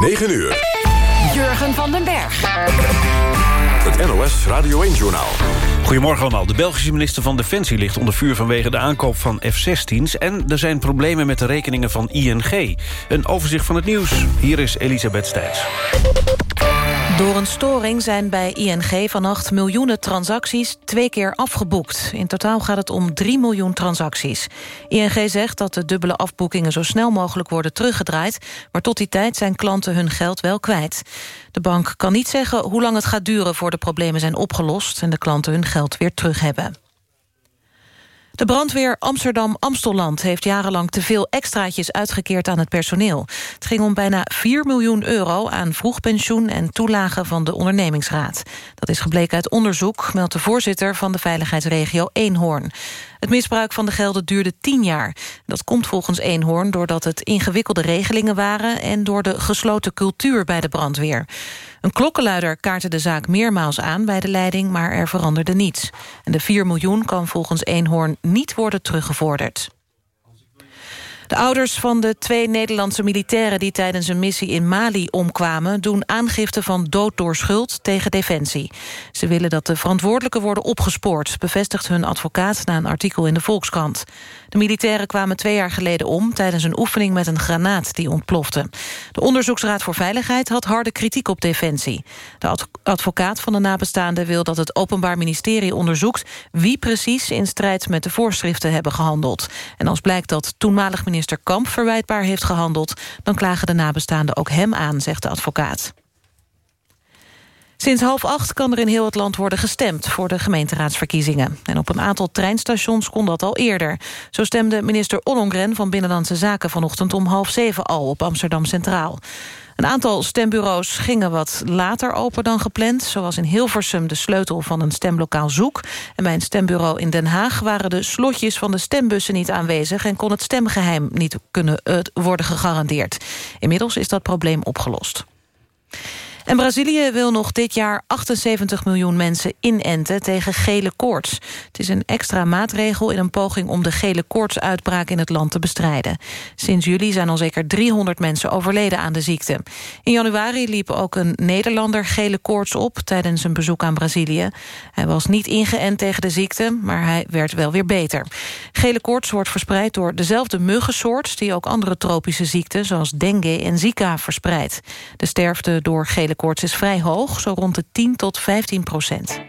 9 uur. Jurgen van den Berg. Het NOS Radio 1-journaal. Goedemorgen allemaal. De Belgische minister van Defensie ligt onder vuur vanwege de aankoop van F-16's... en er zijn problemen met de rekeningen van ING. Een overzicht van het nieuws. Hier is Elisabeth Stijs. Door een storing zijn bij ING vannacht miljoenen transacties twee keer afgeboekt. In totaal gaat het om 3 miljoen transacties. ING zegt dat de dubbele afboekingen zo snel mogelijk worden teruggedraaid... maar tot die tijd zijn klanten hun geld wel kwijt. De bank kan niet zeggen hoe lang het gaat duren voor de problemen zijn opgelost... en de klanten hun geld weer terug hebben. De brandweer Amsterdam-Amstelland heeft jarenlang te veel extraatjes uitgekeerd aan het personeel. Het ging om bijna 4 miljoen euro aan vroegpensioen en toelagen van de ondernemingsraad. Dat is gebleken uit onderzoek, meldt de voorzitter van de veiligheidsregio Eenhoorn. Het misbruik van de gelden duurde tien jaar. Dat komt volgens Eenhoorn doordat het ingewikkelde regelingen waren... en door de gesloten cultuur bij de brandweer. Een klokkenluider kaartte de zaak meermaals aan bij de leiding... maar er veranderde niets. En de 4 miljoen kan volgens Eenhoorn niet worden teruggevorderd. De ouders van de twee Nederlandse militairen... die tijdens een missie in Mali omkwamen... doen aangifte van dood door schuld tegen Defensie. Ze willen dat de verantwoordelijken worden opgespoord... bevestigt hun advocaat na een artikel in de Volkskrant. De militairen kwamen twee jaar geleden om... tijdens een oefening met een granaat die ontplofte. De Onderzoeksraad voor Veiligheid had harde kritiek op Defensie. De advocaat van de nabestaanden wil dat het Openbaar Ministerie onderzoekt... wie precies in strijd met de voorschriften hebben gehandeld. En als blijkt dat toenmalig minister minister Kamp verwijtbaar heeft gehandeld... dan klagen de nabestaanden ook hem aan, zegt de advocaat. Sinds half acht kan er in heel het land worden gestemd voor de gemeenteraadsverkiezingen. En op een aantal treinstations kon dat al eerder. Zo stemde minister Ollongren van Binnenlandse Zaken vanochtend om half zeven al op Amsterdam Centraal. Een aantal stembureaus gingen wat later open dan gepland. Zoals in Hilversum de sleutel van een stemlokaal zoek. En bij een stembureau in Den Haag waren de slotjes van de stembussen niet aanwezig... en kon het stemgeheim niet kunnen uh, worden gegarandeerd. Inmiddels is dat probleem opgelost. En Brazilië wil nog dit jaar 78 miljoen mensen inenten tegen gele koorts. Het is een extra maatregel in een poging om de gele koortsuitbraak in het land te bestrijden. Sinds juli zijn al zeker 300 mensen overleden aan de ziekte. In januari liep ook een Nederlander gele koorts op tijdens een bezoek aan Brazilië. Hij was niet ingeënt tegen de ziekte, maar hij werd wel weer beter. Gele koorts wordt verspreid door dezelfde muggensoort... die ook andere tropische ziekten zoals dengue en zika verspreidt. De sterfte door gele koorts is vrij hoog, zo rond de 10 tot 15 procent.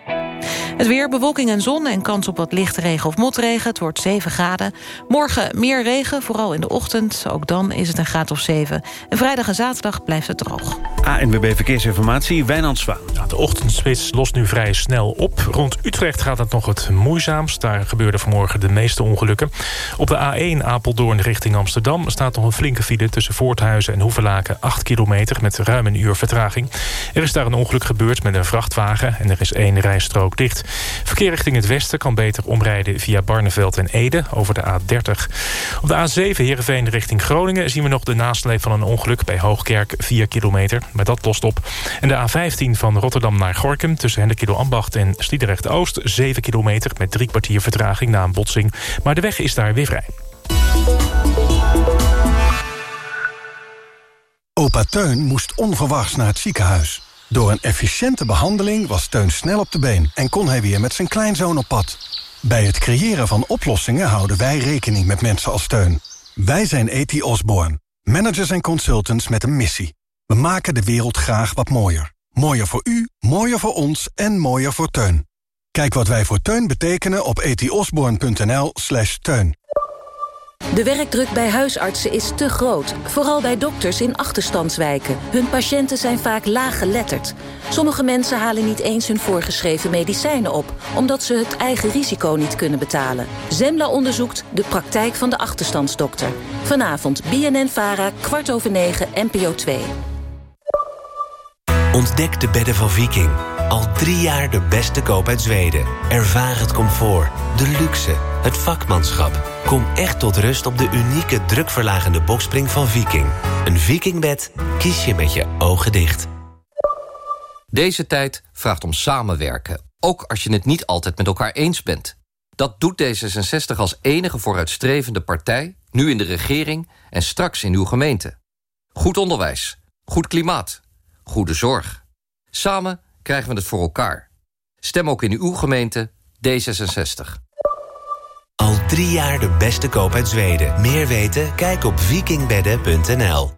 Het weer, bewolking en zon en kans op wat lichte regen of motregen. Het wordt 7 graden. Morgen meer regen, vooral in de ochtend. Ook dan is het een graad of 7. En vrijdag en zaterdag blijft het droog. ANWB Verkeersinformatie, Wijnand Zwaan. Ja, de ochtendspits lost nu vrij snel op. Rond Utrecht gaat het nog het moeizaamst. Daar gebeurden vanmorgen de meeste ongelukken. Op de A1 Apeldoorn richting Amsterdam... staat nog een flinke file tussen Voorthuizen en Hoevelaken... 8 kilometer met ruim een uur vertraging. Er is daar een ongeluk gebeurd met een vrachtwagen... en er is één rijstrook dicht. Verkeer richting het westen kan beter omrijden via Barneveld en Ede over de A30. Op de A7 Heerenveen richting Groningen zien we nog de nasleep van een ongeluk bij Hoogkerk 4 kilometer. Maar dat lost op. En de A15 van Rotterdam naar Gorkum tussen Hendekilo Ambacht en Sliedrecht Oost 7 kilometer met drie kwartier vertraging na een botsing. Maar de weg is daar weer vrij. Opa Teun moest onverwachts naar het ziekenhuis. Door een efficiënte behandeling was Teun snel op de been... en kon hij weer met zijn kleinzoon op pad. Bij het creëren van oplossingen houden wij rekening met mensen als Teun. Wij zijn E.T. Osborne, managers en consultants met een missie. We maken de wereld graag wat mooier. Mooier voor u, mooier voor ons en mooier voor Teun. Kijk wat wij voor Teun betekenen op etiosborn.nl slash teun. De werkdruk bij huisartsen is te groot, vooral bij dokters in achterstandswijken. Hun patiënten zijn vaak laaggeletterd. Sommige mensen halen niet eens hun voorgeschreven medicijnen op... omdat ze het eigen risico niet kunnen betalen. Zembla onderzoekt de praktijk van de achterstandsdokter. Vanavond BNN-VARA, kwart over negen, NPO 2. Ontdek de bedden van Viking. Al drie jaar de beste koop uit Zweden. Ervaar het comfort, de luxe, het vakmanschap. Kom echt tot rust op de unieke drukverlagende bokspring van Viking. Een Vikingbed kies je met je ogen dicht. Deze tijd vraagt om samenwerken. Ook als je het niet altijd met elkaar eens bent. Dat doet D66 als enige vooruitstrevende partij... nu in de regering en straks in uw gemeente. Goed onderwijs Goed klimaat. Goede zorg. Samen krijgen we het voor elkaar. Stem ook in uw gemeente D66. Al drie jaar de beste koop uit Zweden. Meer weten? Kijk op vikingbedden.nl.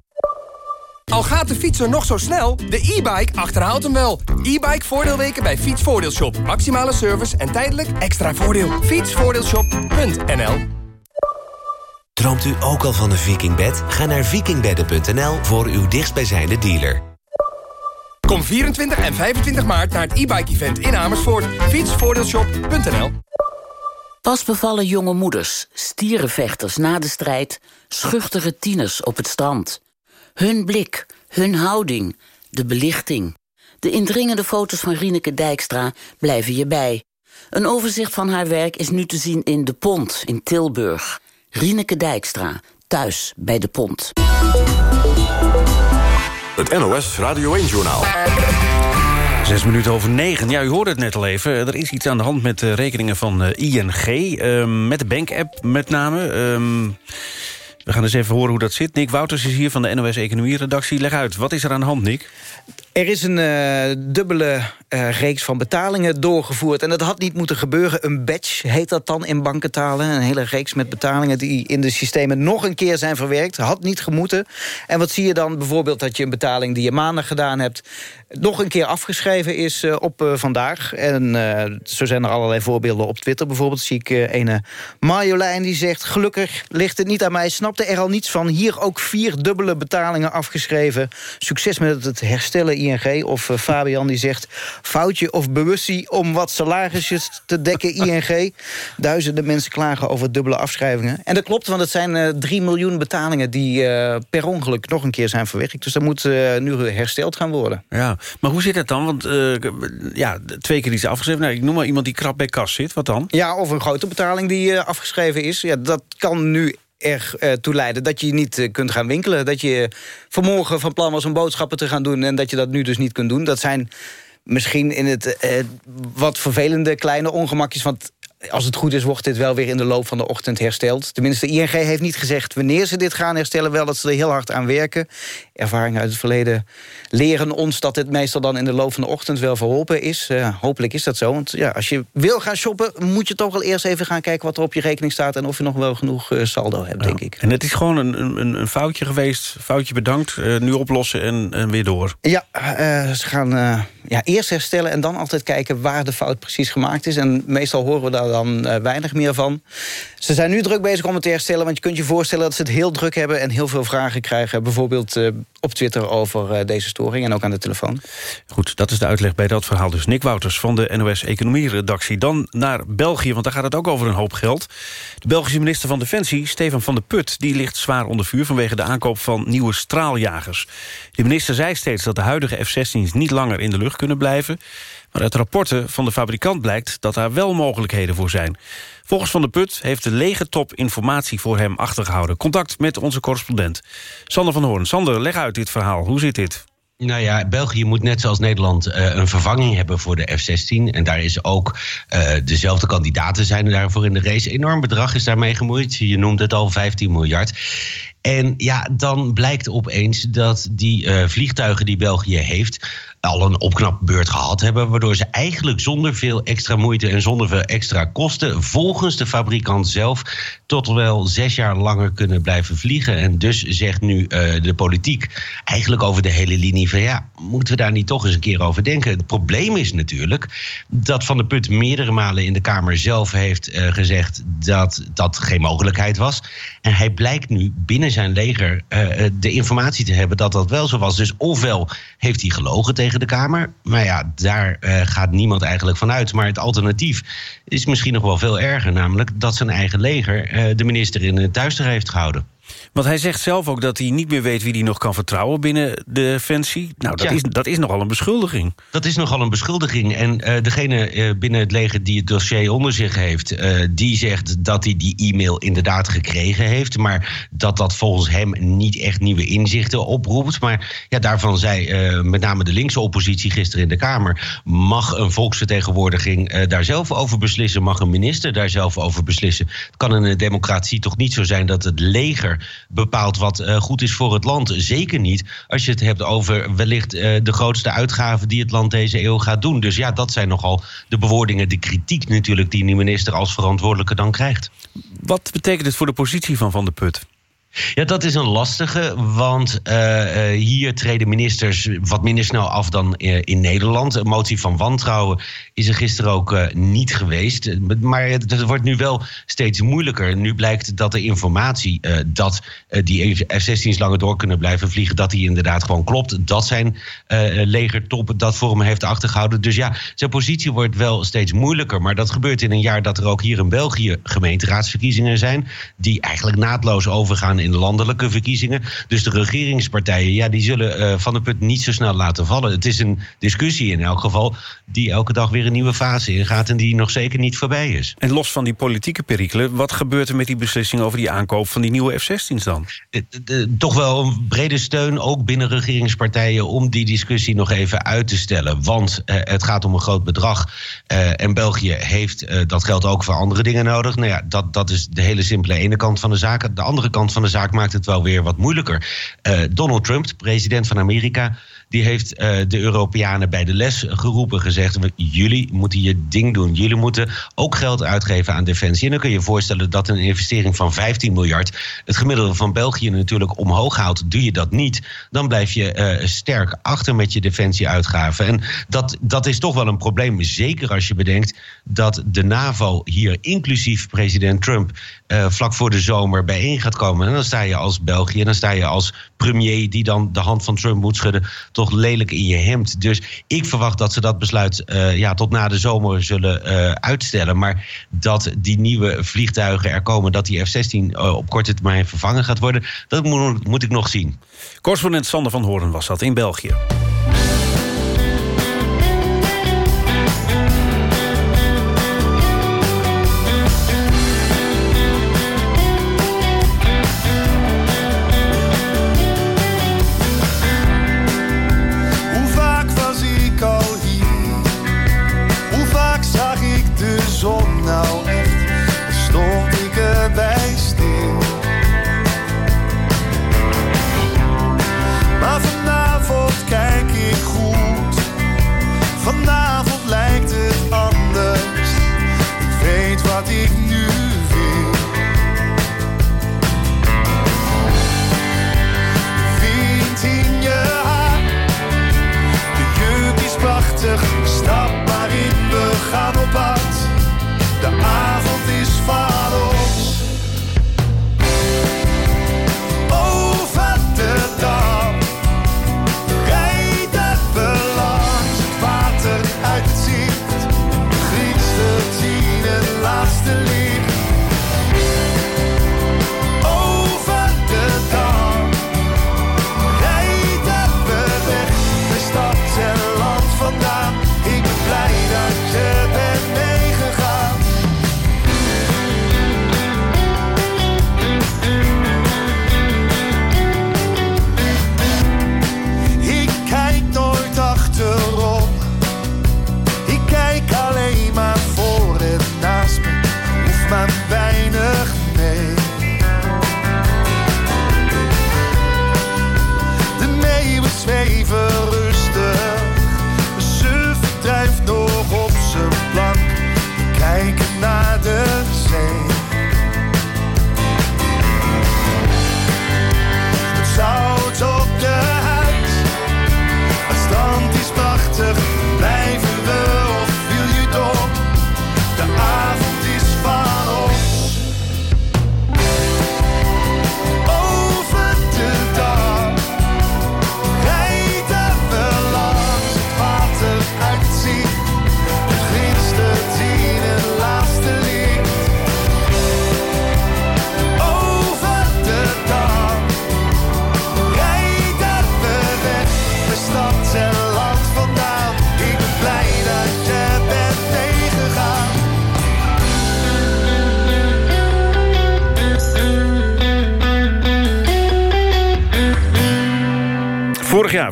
Al gaat de fietser nog zo snel, de e-bike achterhaalt hem wel. E-bike voordeelweken bij Fietsvoordeelshop. Maximale service en tijdelijk extra voordeel. Fietsvoordeelshop.nl Droomt u ook al van een vikingbed? Ga naar vikingbedden.nl voor uw dichtstbijzijnde dealer. Kom 24 en 25 maart naar het e-bike event in Amersfoort. Fietsvoordeelshop.nl Pas bevallen jonge moeders, stierenvechters na de strijd... schuchtere tieners op het strand. Hun blik, hun houding, de belichting. De indringende foto's van Rieneke Dijkstra blijven je bij. Een overzicht van haar werk is nu te zien in De Pont in Tilburg. Rieneke Dijkstra, thuis bij De Pont. Het NOS Radio 1-journaal. Zes minuten over negen. Ja, u hoorde het net al even. Er is iets aan de hand met de rekeningen van eh, ING. Uh, met de bank-app met name. Ehm, we gaan eens even horen hoe dat zit. Nick Wouters is hier van de NOS Economie-redactie. Leg uit, wat is er aan de hand, Nick? Er is een uh, dubbele uh, reeks van betalingen doorgevoerd. En dat had niet moeten gebeuren. Een batch heet dat dan in bankentalen. Een hele reeks met betalingen die in de systemen nog een keer zijn verwerkt. Had niet gemoeten. En wat zie je dan? Bijvoorbeeld dat je een betaling die je maandag gedaan hebt... nog een keer afgeschreven is uh, op vandaag. En zo zijn er allerlei voorbeelden op Twitter. Bijvoorbeeld zie ik ene Marjolein die zegt... gelukkig ligt het niet aan mij, snapte er al niets van. Hier ook vier dubbele betalingen afgeschreven. Succes met het herstellen ING. Of Fabian die zegt foutje of bewustie om wat salarisjes te dekken ING. Duizenden mensen klagen over dubbele afschrijvingen. En dat klopt, want het zijn 3 miljoen betalingen... die per ongeluk nog een keer zijn verwerkt. Dus dat moet nu hersteld gaan worden. Ja, maar hoe zit het dan? Want ja, twee keer iets afgeschreven. Nou, ik noem maar iemand die krap bij kas zit. Wat dan? Ja, of een grote betaling die afgeschreven is. Ja, dat kan nu erg uh, leiden dat je niet kunt gaan winkelen. Dat je vanmorgen van plan was om boodschappen te gaan doen... en dat je dat nu dus niet kunt doen. Dat zijn misschien in het wat vervelende kleine ongemakjes... want als het goed is, wordt dit wel weer in de loop van de ochtend hersteld. Tenminste, ING heeft niet gezegd wanneer ze dit gaan herstellen. Wel dat ze er heel hard aan werken. Ervaringen uit het verleden leren ons dat het meestal dan in de loop van de ochtend wel verholpen is. Uh, hopelijk is dat zo. Want ja, als je wil gaan shoppen, moet je toch wel eerst even gaan kijken wat er op je rekening staat. En of je nog wel genoeg uh, saldo hebt, ja. denk ik. En het is gewoon een, een, een foutje geweest. Foutje bedankt. Uh, nu oplossen en, en, weer door. Ja, ze gaan ja, eerst herstellen en dan altijd kijken waar de fout precies gemaakt is. En meestal horen we daar dan weinig meer van. Ze zijn nu druk bezig om het te herstellen... want je kunt je voorstellen dat ze het heel druk hebben... en heel veel vragen krijgen, bijvoorbeeld op Twitter... over uh, deze storing en ook aan de telefoon. Goed, dat is de uitleg bij dat verhaal. Dus Nick Wouters van de NOS Economie-redactie. Dan naar België, want daar gaat het ook over een hoop geld. De Belgische minister van Defensie, Stefan van der Put... die ligt zwaar onder vuur vanwege de aankoop van nieuwe straaljagers. De minister zei steeds dat de huidige F-16's niet langer in de lucht kunnen blijven... Maar uit rapporten van de fabrikant blijkt dat daar wel mogelijkheden voor zijn. Volgens Van der Put heeft de lege top informatie voor hem achtergehouden. Contact met onze correspondent Sander van Hoorn. Sander, leg uit dit verhaal. Hoe zit dit? Nou ja, België moet net zoals Nederland uh, een vervanging hebben voor de F-16. En daar is ook uh, dezelfde kandidaten zijn daarvoor in de race. Enorm bedrag is daarmee gemoeid. Je noemt het al 15 miljard. En ja, dan blijkt opeens dat die uh, vliegtuigen die België heeft al een opknapbeurt gehad hebben. Waardoor ze eigenlijk zonder veel extra moeite en zonder veel extra kosten. volgens de fabrikant zelf. tot wel zes jaar langer kunnen blijven vliegen. En dus zegt nu uh, de politiek eigenlijk over de hele linie van ja, moeten we daar niet toch eens een keer over denken? Het probleem is natuurlijk dat Van der Put meerdere malen in de Kamer zelf heeft uh, gezegd dat dat geen mogelijkheid was. En hij blijkt nu binnen zijn leger uh, de informatie te hebben dat dat wel zo was. Dus ofwel heeft hij gelogen tegen de Kamer. Maar ja, daar uh, gaat niemand eigenlijk van uit. Maar het alternatief is misschien nog wel veel erger. Namelijk dat zijn eigen leger uh, de minister in het duister heeft gehouden. Want hij zegt zelf ook dat hij niet meer weet wie hij nog kan vertrouwen binnen de Defensie. Nou, dat, ja. is, dat is nogal een beschuldiging. Dat is nogal een beschuldiging. En uh, degene uh, binnen het leger die het dossier onder zich heeft... Uh, die zegt dat hij die e-mail inderdaad gekregen heeft... maar dat dat volgens hem niet echt nieuwe inzichten oproept. Maar ja, daarvan zei met name de linkse oppositie gisteren in de Kamer... mag een volksvertegenwoordiging daar zelf over beslissen... mag een minister daar zelf over beslissen. Het kan in een democratie toch niet zo zijn dat het leger bepaalt wat eh, goed is voor het land. Zeker niet als je het hebt over wellicht eh, de grootste uitgaven die het land deze eeuw gaat doen. Dus ja, dat zijn nogal de bewoordingen, de kritiek natuurlijk die die minister als verantwoordelijke dan krijgt. Wat betekent het voor de positie van Van der Put? Ja, dat is een lastige, want uh, uh, hier treden ministers wat minder snel af dan uh, in Nederland. Een motie van wantrouwen is er gisteren ook niet geweest. Maar het, wordt nu wel steeds moeilijker. Nu blijkt dat de informatie dat die F-16's langer door kunnen blijven vliegen... dat die inderdaad gewoon klopt. Dat zijn legertop dat voor hem heeft achtergehouden. Dus ja, zijn positie wordt wel steeds moeilijker. Maar dat gebeurt in een jaar dat er ook hier in België gemeenteraadsverkiezingen zijn... die eigenlijk naadloos overgaan in de landelijke verkiezingen. Dus de regeringspartijen, ja, die zullen uh, Van der Put niet zo snel laten vallen. Het is een discussie in elk geval die elke dag weer een nieuwe fase ingaat... en die nog zeker niet voorbij is. En los van die politieke perikelen... wat gebeurt er met die beslissing over die aankoop van die nieuwe F-16's dan? De, de, toch wel een brede steun, ook binnen regeringspartijen... om die discussie nog even uit te stellen. Want uh, het gaat om een groot bedrag. Uh, en België heeft dat geld ook voor andere dingen nodig. Nou ja, dat, dat is de hele simpele ene kant van de zaak. De andere kant van de zaak maakt het wel weer wat moeilijker. Uh, Donald Trump, president van Amerika, die heeft uh, de Europeanen bij de les geroepen, gezegd: jullie moeten je ding doen. Jullie moeten ook geld uitgeven aan defensie. En dan kun je je voorstellen dat een investering van 15 miljard het gemiddelde van België natuurlijk omhoog houdt. Doe je dat niet, dan blijf je uh, sterk achter met je defensieuitgaven. En dat, dat is toch wel een probleem. Zeker als je bedenkt dat de NAVO hier, inclusief president Trump, vlak voor de zomer bijeen gaat komen. En dan sta je als België, dan sta je als premier die dan de hand van Trump moet schudden, toch lelijk in je hemd. Dus ik verwacht dat ze dat besluit uh, ja, tot na de zomer zullen uh, uitstellen. Maar dat die nieuwe vliegtuigen er komen, dat die F-16 op korte termijn vervangen gaat worden, dat moet, moet ik nog zien. Correspondent Sander van Hoorn was dat in België.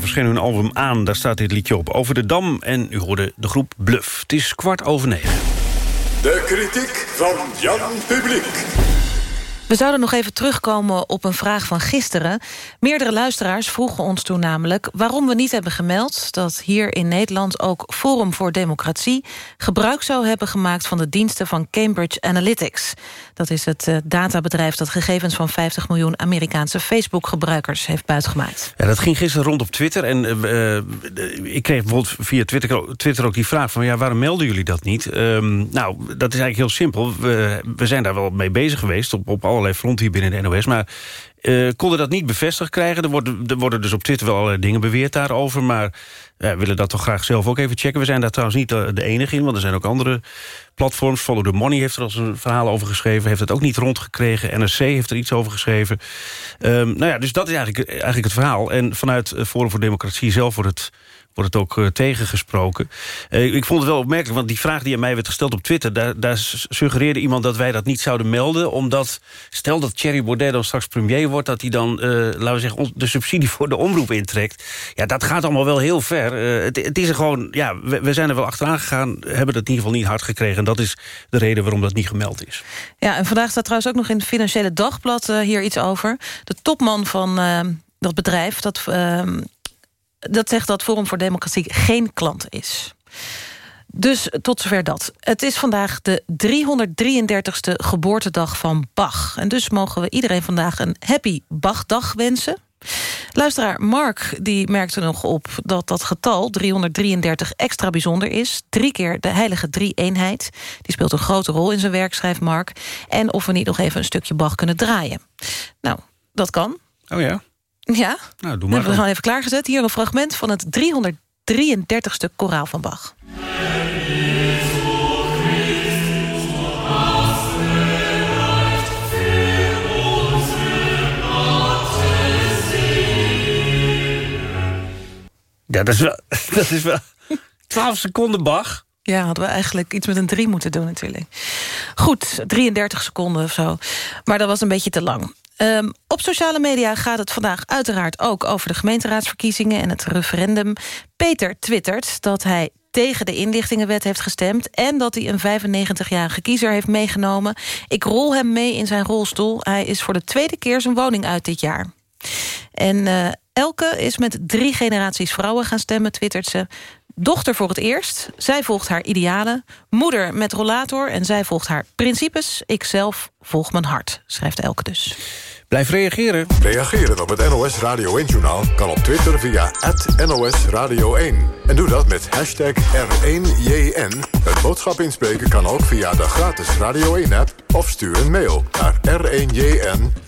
Verscheen hun album Aan, daar staat dit liedje op. Over de Dam en u hoorde de groep Bluff. Het is kwart over negen. De kritiek van Jan Publiek. We zouden nog even terugkomen op een vraag van gisteren. Meerdere luisteraars vroegen ons toen namelijk... waarom we niet hebben gemeld dat hier in Nederland... ook Forum voor Democratie gebruik zou hebben gemaakt... van de diensten van Cambridge Analytics. Dat is het uh, databedrijf dat gegevens van 50 miljoen... Amerikaanse Facebook-gebruikers heeft buitgemaakt. Ja, dat ging gisteren rond op Twitter. En uh, ik kreeg bijvoorbeeld via Twitter, ook die vraag van... ja, waarom melden jullie dat niet? Um, nou, dat is eigenlijk heel simpel. We, we zijn daar wel mee bezig geweest op, op fronten hier binnen de NOS. Maar uh, konden dat niet bevestigd krijgen. Er worden, er worden dus op Twitter wel allerlei dingen beweerd daarover. Maar we willen dat toch graag zelf ook even checken. We zijn daar trouwens niet de, enige in, want er zijn ook andere platforms. Follow the Money heeft er al een verhaal over geschreven. Heeft het ook niet rondgekregen. NRC heeft er iets over geschreven. Um, nou ja, dus dat is eigenlijk, eigenlijk het verhaal. En vanuit Forum voor Democratie zelf wordt het wordt het ook uh, tegengesproken. Uh, ik vond het wel opmerkelijk, want die vraag die aan mij werd gesteld op Twitter... daar, daar suggereerde iemand dat wij dat niet zouden melden... omdat, stel dat Thierry Baudet dan straks premier wordt... dat hij dan, uh, laten we zeggen, de subsidie voor de omroep intrekt. Ja, dat gaat allemaal wel heel ver. Het, is er gewoon, ja, we, zijn er wel achteraan gegaan... hebben het in ieder geval niet hard gekregen. En dat is de reden waarom dat niet gemeld is. Ja, en vandaag staat trouwens ook nog in het Financiële Dagblad hier iets over. De topman van dat bedrijf... dat dat zegt dat Forum voor Democratie geen klant is. Dus tot zover dat. Het is vandaag de 333ste geboortedag van Bach. En dus mogen we iedereen vandaag een happy Bachdag wensen. Luisteraar Mark die merkte nog op dat dat getal 333 extra bijzonder is. Drie keer de heilige drie-eenheid. Die speelt een grote rol in zijn werk, schrijft Mark. En of we niet nog even een stukje Bach kunnen draaien. Nou, dat kan. Oh ja? Ja, nou, doe maar. We gaan even klaargezet. Hier een fragment van het 333ste koraal van Bach. Ja, dat is wel... Dat is wel 12 seconden Bach. Ja, hadden we eigenlijk iets met een 3 moeten doen natuurlijk. Goed, 33 seconden of zo. Maar dat was een beetje te lang. Um, op sociale media gaat het vandaag uiteraard ook over de gemeenteraadsverkiezingen en het referendum. Peter twittert dat hij tegen de inlichtingenwet heeft gestemd... en dat hij een 95-jarige kiezer heeft meegenomen. Ik rol hem mee in zijn rolstoel. Hij is voor de tweede keer zijn woning uit dit jaar. En uh, Elke is met drie generaties vrouwen gaan stemmen, twittert ze. Dochter voor het eerst, zij volgt haar idealen. Moeder met rollator en zij volgt haar principes. Ikzelf volg mijn hart, schrijft Elke dus. Blijf reageren. Reageren op het NOS Radio 1-journaal kan op Twitter via NOS Radio 1. En doe dat met hashtag R1JN. Het boodschap inspreken kan ook via de gratis Radio 1-app... of stuur een mail naar r1jn.nos.nl.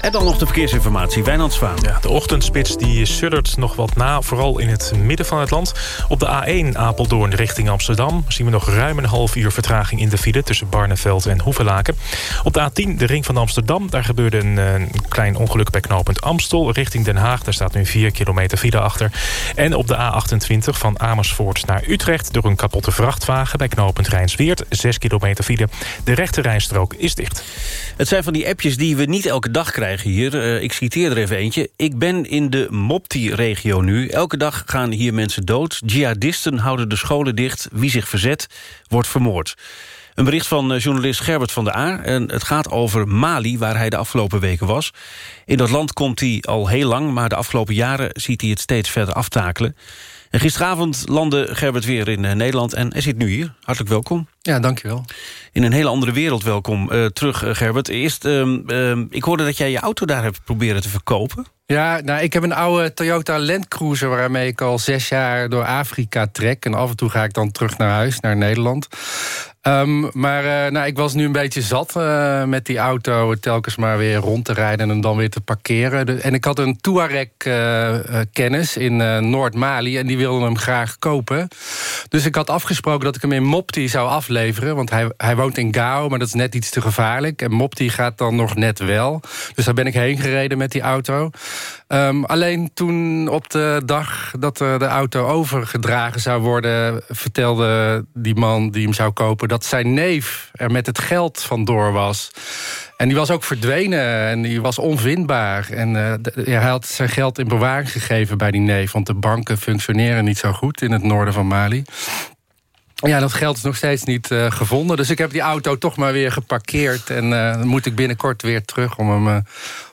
En dan nog de verkeersinformatie, Wijnand Zwaan. Ja, de ochtendspits die suddert nog wat na, vooral in het midden van het land. Op de A1 Apeldoorn richting Amsterdam... zien we nog ruim een half uur vertraging in de file... tussen Barneveld en Hoevelaken. Op de A10 de ring van Amsterdam daar gebeurde een, een, eh, klein ongeluk bij knooppunt Amstel. Richting Den Haag, daar staat nu 4 kilometer file achter. En op de A28 van Amersfoort naar Utrecht... door een kapotte vrachtwagen bij knooppunt Rijnsweert. 6 kilometer file. De rechte rijstrook is dicht. Het zijn van die appjes die we niet elke dag krijgen hier. Uh, ik citeer er even eentje. Ik ben in de Mopti-regio nu. Elke dag gaan hier mensen dood. Jihadisten houden de scholen dicht. Wie zich verzet, wordt vermoord. Een bericht van eh, journalist Gerbert van der Aar. En het gaat over Mali, waar hij de afgelopen weken was. In dat land komt hij al heel lang, maar de afgelopen jaren ziet hij het steeds verder aftakelen. En gisteravond landde Gerbert weer in eh, Nederland en hij zit nu hier. Hartelijk welkom. Ja, dankjewel. In een hele andere wereld welkom uh, terug, Gerbert. Eerst, uh, uh, ik hoorde dat jij je auto daar hebt proberen te verkopen. Ja, nou, ik heb een oude Toyota Land Cruiser... waarmee ik al zes jaar door Afrika trek. En af en toe ga ik dan terug naar huis, naar Nederland. Um, maar uh, nou, ik was nu een beetje zat uh, met die auto telkens maar weer rond te rijden en dan weer te parkeren. En ik had een Touareg-kennis uh, in Noord-Mali en die wilde hem graag kopen. Dus ik had afgesproken dat ik hem in Mopti zou afleveren, want hij, hij woont in Gao, maar dat is net iets te gevaarlijk. En Mopti gaat dan nog net wel. Dus daar ben ik heen gereden met die auto. Um, alleen toen op de dag dat de auto overgedragen zou worden... vertelde die man die hem zou kopen dat zijn neef er met het geld vandoor was. En die was ook verdwenen en die was onvindbaar. En uh, hij had zijn geld in bewaring gegeven bij die neef... want de banken functioneren niet zo goed in het noorden van Mali. Ja, dat geld is nog steeds niet uh, gevonden. Dus ik heb die auto toch maar weer geparkeerd. En uh, moet ik binnenkort weer terug om hem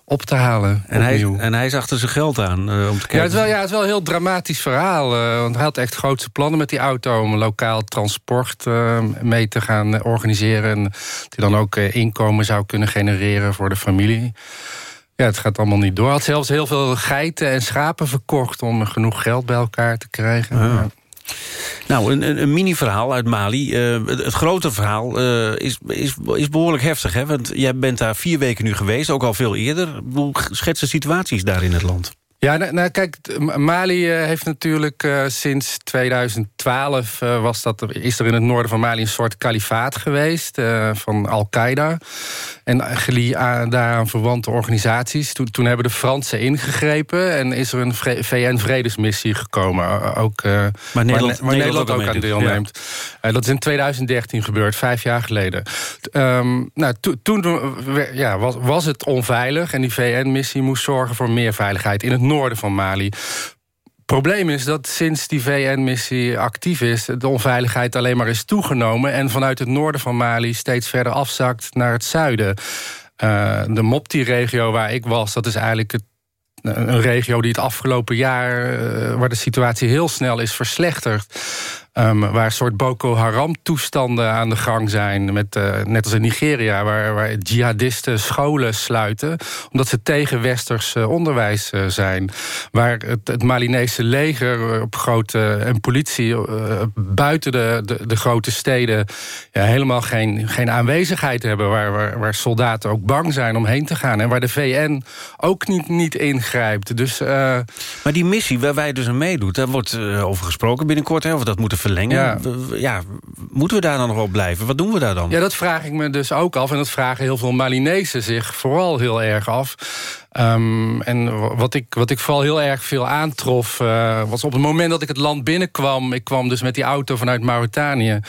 op te halen. En hij, en hij is achter zijn geld aan om te kijken. Ja, het is wel, ja, het is wel een heel dramatisch verhaal. want hij had echt grootse plannen met die auto... om lokaal transport mee te gaan organiseren. En die dan ook inkomen zou kunnen genereren voor de familie. Ja, het gaat allemaal niet door. Hij had zelfs heel veel geiten en schapen verkocht... om genoeg geld bij elkaar te krijgen. Ja. Nou, een, een mini-verhaal uit Mali. Uh, het, grote verhaal uh, is, is, is behoorlijk heftig. Hè? Want jij bent daar vier weken nu geweest, ook al veel eerder. Hoe de situaties daar in het land? Ja, nou, nou kijk, Mali uh, heeft natuurlijk uh, sinds 2012... Uh, was dat, is er in het noorden van Mali een soort kalifaat geweest... van Al-Qaeda en daaraan verwante organisaties. Toen, toen, hebben de Fransen ingegrepen... en is er een VN-vredesmissie gekomen. Ook, maar Nederland, waar, Nederland ook, aan deelneemt. Ja. dat is in 2013 gebeurd, vijf jaar geleden. Um, nou, to, toen ja, was, was het onveilig... en die VN-missie moest zorgen voor meer veiligheid in het noorden noorden van Mali. Probleem is dat sinds die VN-missie actief is... de onveiligheid alleen maar is toegenomen... en vanuit het noorden van Mali steeds verder afzakt naar het zuiden. Uh, de Mopti-regio waar ik was, dat is eigenlijk een regio die het afgelopen jaar... Uh, waar de situatie heel snel is verslechterd. Um, waar een soort Boko Haram-toestanden aan de gang zijn. Met, uh, net als in Nigeria, waar, waar jihadisten scholen sluiten... omdat ze tegen westers uh, onderwijs uh, zijn. Waar het, het Malinese leger op grote, en politie buiten de, de, de, grote steden... Ja, helemaal geen, geen aanwezigheid hebben. Waar, waar, waar, soldaten ook bang zijn om heen te gaan. En waar de VN ook niet, niet ingrijpt. Dus, maar die missie waar wij dus aan meedoet... daar wordt over gesproken binnenkort. Hè, of dat moeten verlengen. Ja. ja. moeten we daar dan nog op blijven? Wat doen we daar dan? Ja, dat vraag ik me dus ook af. En dat vragen heel veel Malinezen zich vooral heel erg af. Um, en wat ik, wat ik vooral heel erg veel aantrof... Uh, was op het moment dat ik het land binnenkwam... ik kwam dus met die auto vanuit Mauritanië...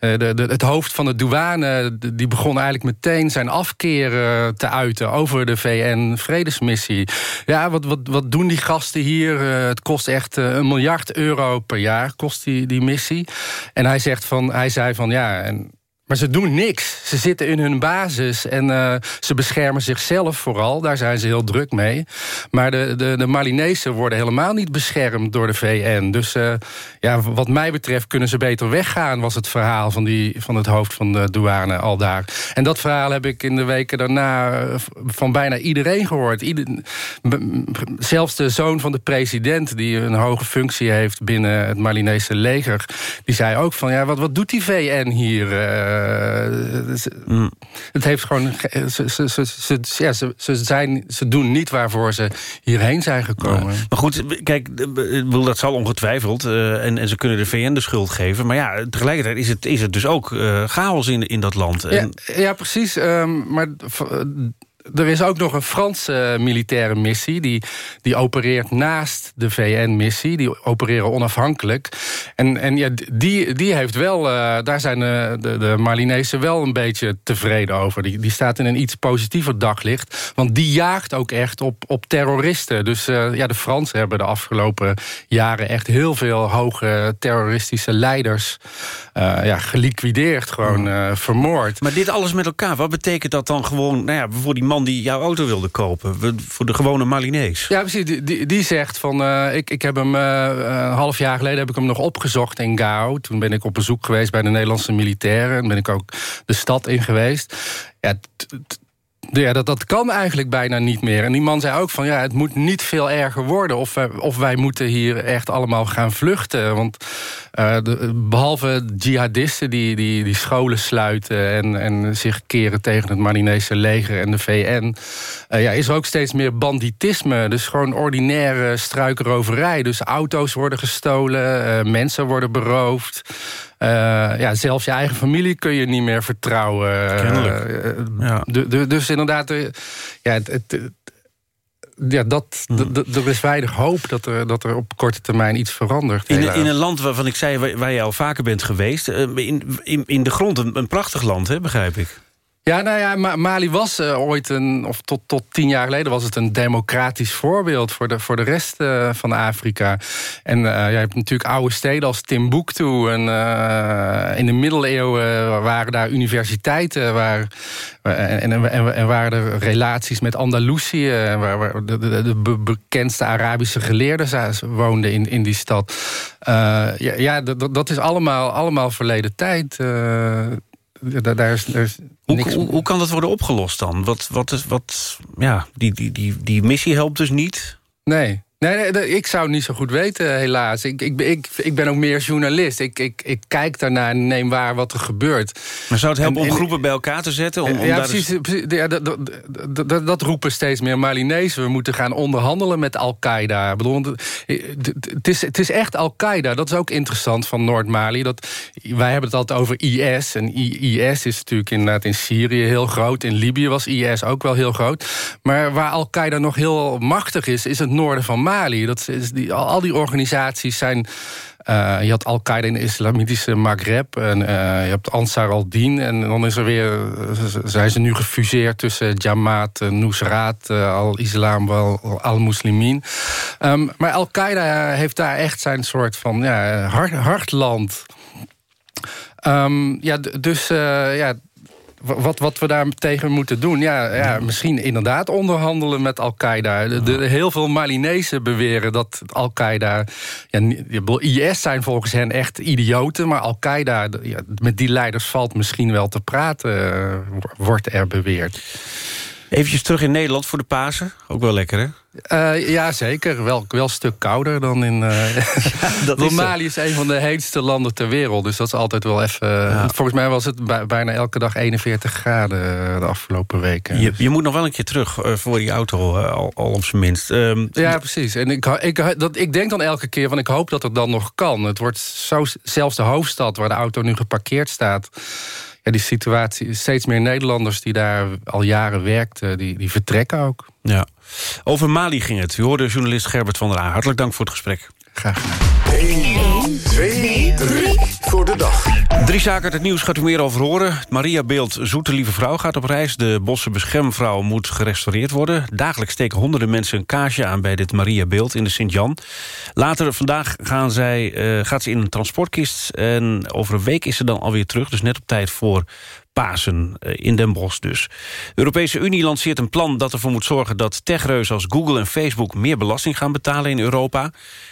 Uh, de, de, het hoofd van de douane die begon eigenlijk meteen zijn afkeer uh, te uiten... over de VN-vredesmissie. Ja, wat, wat, wat doen die gasten hier? het kost echt een miljard euro per jaar, kost die, die missie. En hij, zegt van, hij zei van, ja... En, maar ze doen niks. Ze zitten in hun basis en uh, ze beschermen zichzelf vooral. Daar zijn ze heel druk mee. Maar de, de, de Malinezen worden helemaal niet beschermd door de VN. Dus uh, ja, wat mij betreft kunnen ze beter weggaan... was het verhaal van, die, van het hoofd van de douane al daar. En dat verhaal heb ik in de weken daarna eh, van bijna iedereen gehoord. Ieder, zelfs de zoon van de president... die een hoge functie heeft binnen het Malinese leger... die zei ook van, ja, wat, wat doet die VN hier... Mm. Het heeft gewoon. Ze, ze, ze, ja, ze, ze, zijn, ze doen niet waarvoor ze hierheen zijn gekomen. Maar goed, kijk, dat zal ongetwijfeld. Uh, en, en ze kunnen de VN de schuld geven. Maar ja, tegelijkertijd is het, is het dus ook uh, chaos in, in dat land. En... Ja, ja, precies. Um, maar er is ook nog een Franse militaire missie... die, die opereert naast de VN-missie. Die opereren onafhankelijk. En, en ja, die, die heeft wel... Uh, daar zijn de, de, de Malinezen wel een beetje tevreden over. Die, die staat in een iets positiever daglicht. Want die jaagt ook echt op, op terroristen. Dus ja, de Fransen hebben de afgelopen jaren... echt heel veel hoge terroristische leiders... Uh, ja, geliquideerd, gewoon vermoord. Maar dit alles met elkaar, wat betekent dat dan gewoon... Nou ja, voor die man die jouw auto wilde kopen. Voor de gewone Malinees. Ja, precies. Die, die, die zegt van... Uh, ik, ik heb hem uh, een half jaar geleden heb ik hem nog opgezocht in Gao. Toen ben ik op bezoek geweest bij de Nederlandse militairen. En ben ik ook de stad in geweest. Ja, ja, dat, dat kan eigenlijk bijna niet meer. En die man zei ook van, ja, het moet niet veel erger worden... of, wij, of wij moeten hier echt allemaal gaan vluchten. Want de, behalve jihadisten die, die, die scholen sluiten... En, en zich keren tegen het Marinese leger en de VN... Uh, ja, is er ook steeds meer banditisme. Dus gewoon ordinaire struikeroverij. Dus auto's worden gestolen, uh, mensen worden beroofd... Uh, ja, zelfs je eigen familie kun je niet meer vertrouwen. Kennelijk. Uh, ja. dus inderdaad, ja, het, het, ja, dat, hmm. er is weinig hoop dat er, dat er op korte termijn iets verandert. In, in een land waarvan ik zei, waar, waar je al vaker bent geweest... in, in, in de grond een, een prachtig land, hè, begrijp ik. Ja, nou ja, Mali was uh, ooit een, of tot, tot tien jaar geleden was het een democratisch voorbeeld voor de, voor de rest uh, van Afrika. En uh, je hebt natuurlijk oude steden als Timbuktu. En in de middeleeuwen waren daar universiteiten waar, en, en, en, en waren er relaties met Andalusië, waar, waar de, de, de, bekendste Arabische geleerden woonden in, in die stad. ja, ja dat, dat is allemaal, allemaal verleden tijd. Daar is, daar is hoe, hoe, hoe, kan dat worden opgelost dan? Wat, wat is, wat, ja, die, die, die, die missie helpt dus niet? Nee, Nee, nee, ik zou het niet zo goed weten, helaas. Ik, ik, ik, ik ben ook meer journalist. Ik, ik, ik kijk daarnaar en neem waar wat er gebeurt. Maar zou het helpen om groepen bij elkaar te zetten? Om, om ja, precies. ja, dat, dat, dat, dat, roepen steeds meer Malinezen. We moeten gaan onderhandelen met Al-Qaeda. Het is, het is echt Al-Qaeda. Dat is ook interessant van Noord-Mali. Wij hebben het altijd over IS. En IS is natuurlijk inderdaad in Syrië heel groot. In Libië was IS ook wel heel groot. Maar waar Al-Qaeda nog heel machtig is... is het noorden van Mali. Dat is die, al, die organisaties zijn... Uh, je had Al-Qaeda in de islamitische Maghreb. En uh, je hebt Ansar al-Din. En dan is er weer, zijn ze nu gefuseerd tussen Jamaat, Nusrat, al-Islam, al-Muslimin. Um, maar Al-Qaeda heeft daar echt zijn soort van ja, hartland. Um, ja, dus ja, wat, wat we daar tegen moeten doen? Ja, ja, misschien inderdaad onderhandelen met Al-Qaeda. Heel veel Malinezen beweren dat Al-Qaeda... Ja, IS zijn volgens hen echt idioten... maar Al-Qaeda, ja, met die leiders valt misschien wel te praten... Eh, wordt er beweerd. Eventjes terug in Nederland voor de Pasen. Ook wel lekker, hè? Uh, ja, zeker. Wel, wel een stuk kouder dan in... Uh, ja, is, een van de heetste landen ter wereld. Dus dat is altijd wel even... Volgens mij was het bijna elke dag 41 graden de afgelopen weken. Je, je moet nog wel een keer terug uh, voor die auto, al, al op zijn minst. Um, ja, precies. En ik, ik, dat, ik denk dan elke keer, van ik hoop dat het dan nog kan. Het wordt zo, zelfs de hoofdstad waar de auto nu geparkeerd staat ja, die situatie, steeds meer Nederlanders die daar al jaren werkten, die, die vertrekken ook. Ja. Over Mali ging het. U hoorde journalist Gerbert van der A. Hartelijk dank voor het gesprek. Graag gedaan. 1, 2, 3 voor de dag. Drie zaken uit het nieuws gaat u meer over horen. Het Mariabeeld Zoete Lieve Vrouw gaat op reis. De Bosse Beschermvrouw moet gerestaureerd worden. Dagelijks steken honderden mensen een kaarsje aan... bij dit Mariabeeld in de Sint-Jan. Later vandaag gaan zij, uh, gaat ze in een transportkist... en over een week is ze dan alweer terug. Dus net op tijd voor Pasen eh, in Den Bosch dus. De Europese Unie lanceert een plan dat ervoor moet zorgen... dat techreuzen als Google en Facebook meer belasting gaan betalen in Europa.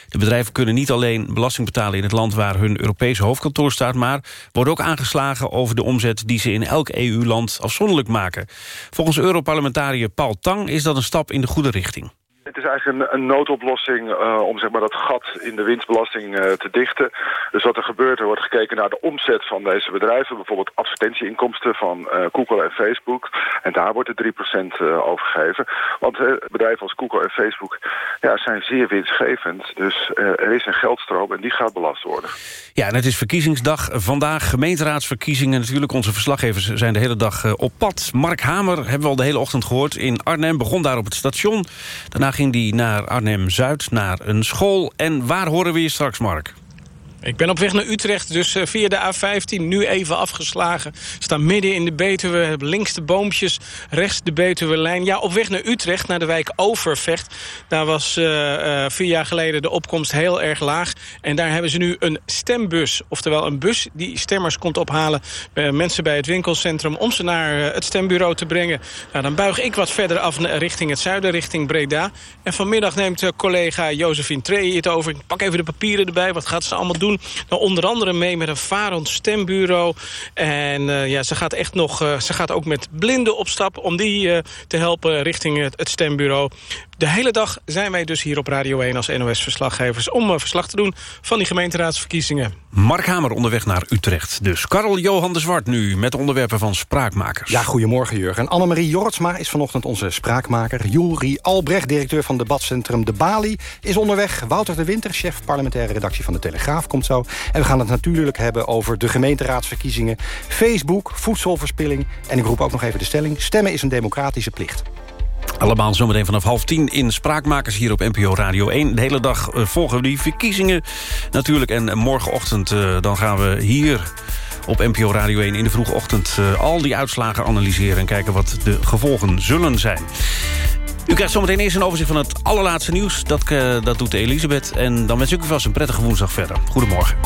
De bedrijven kunnen niet alleen belasting betalen in het land... waar hun Europese hoofdkantoor staat... maar worden ook aangeslagen over de omzet... die ze in elk EU-land afzonderlijk maken. Volgens Europarlementariër Paul Tang is dat een stap in de goede richting. Het is eigenlijk een, een noodoplossing uh, om zeg maar, dat gat in de winstbelasting uh, te dichten. Dus wat er gebeurt, er wordt gekeken naar de omzet van deze bedrijven. Bijvoorbeeld advertentieinkomsten van uh, Google en Facebook. En daar wordt de 3% over gegeven. Want bedrijven als Google en Facebook ja, zijn zeer winstgevend. Dus er is een geldstroom en die gaat belast worden. Ja, en het is verkiezingsdag vandaag. Gemeenteraadsverkiezingen natuurlijk. Onze verslaggevers zijn de hele dag op pad. Mark Hamer hebben we al de hele ochtend gehoord in Arnhem. Begon daar op het station. Daarna ging hij naar Arnhem-Zuid, naar een school. En waar horen we je straks, Mark? Ik ben op weg naar Utrecht, dus eh, via de A15 nu even afgeslagen. Sta midden in de Betuwe, links de boompjes, rechts de Betuwe-lijn. Ja, op weg naar Utrecht, naar de wijk Overvecht. Daar was uh, vier jaar geleden de opkomst heel erg laag. En daar hebben ze nu een stembus, oftewel een bus die stemmers komt ophalen. mensen bij het winkelcentrum om ze naar het stembureau te brengen. Nou, dan buig ik wat verder af richting het zuiden, richting Breda. En vanmiddag neemt collega Josephine Tree het over. Ik pak even de papieren erbij, wat gaat ze allemaal doen? Nou, onder andere mee met een varend stembureau. En uh, ja, ze gaat echt nog, uh, ze gaat ook met blinden op stap om die uh, te helpen richting het, stembureau. De hele dag zijn wij dus hier op Radio 1 als NOS-verslaggevers... om verslag te doen van die gemeenteraadsverkiezingen. Mark Hamer onderweg naar Utrecht. Dus Karel Johan de Zwart nu met de onderwerpen van Spraakmakers. Ja, goedemorgen Jurgen. Annemarie Jortsma is vanochtend onze spraakmaker. Juri Albrecht, directeur van debatcentrum De Bali, is onderweg. Wouter de Winter, chef parlementaire redactie van de Telegraaf, komt zo. En we gaan het natuurlijk hebben over de gemeenteraadsverkiezingen... Facebook, voedselverspilling en ik roep ook nog even de stelling... stemmen is een democratische plicht. Allemaal zometeen vanaf half tien in Spraakmakers hier op NPO Radio 1. De hele dag eh, volgen we die verkiezingen natuurlijk. En morgenochtend uh, dan gaan we hier op NPO Radio 1 in de vroege ochtend... Uh, al die uitslagen analyseren en kijken wat de gevolgen zullen zijn. U krijgt zometeen eerst een overzicht van het allerlaatste nieuws. Dat, dat doet Elisabeth. En dan wens ik u vast een prettige woensdag verder. Goedemorgen.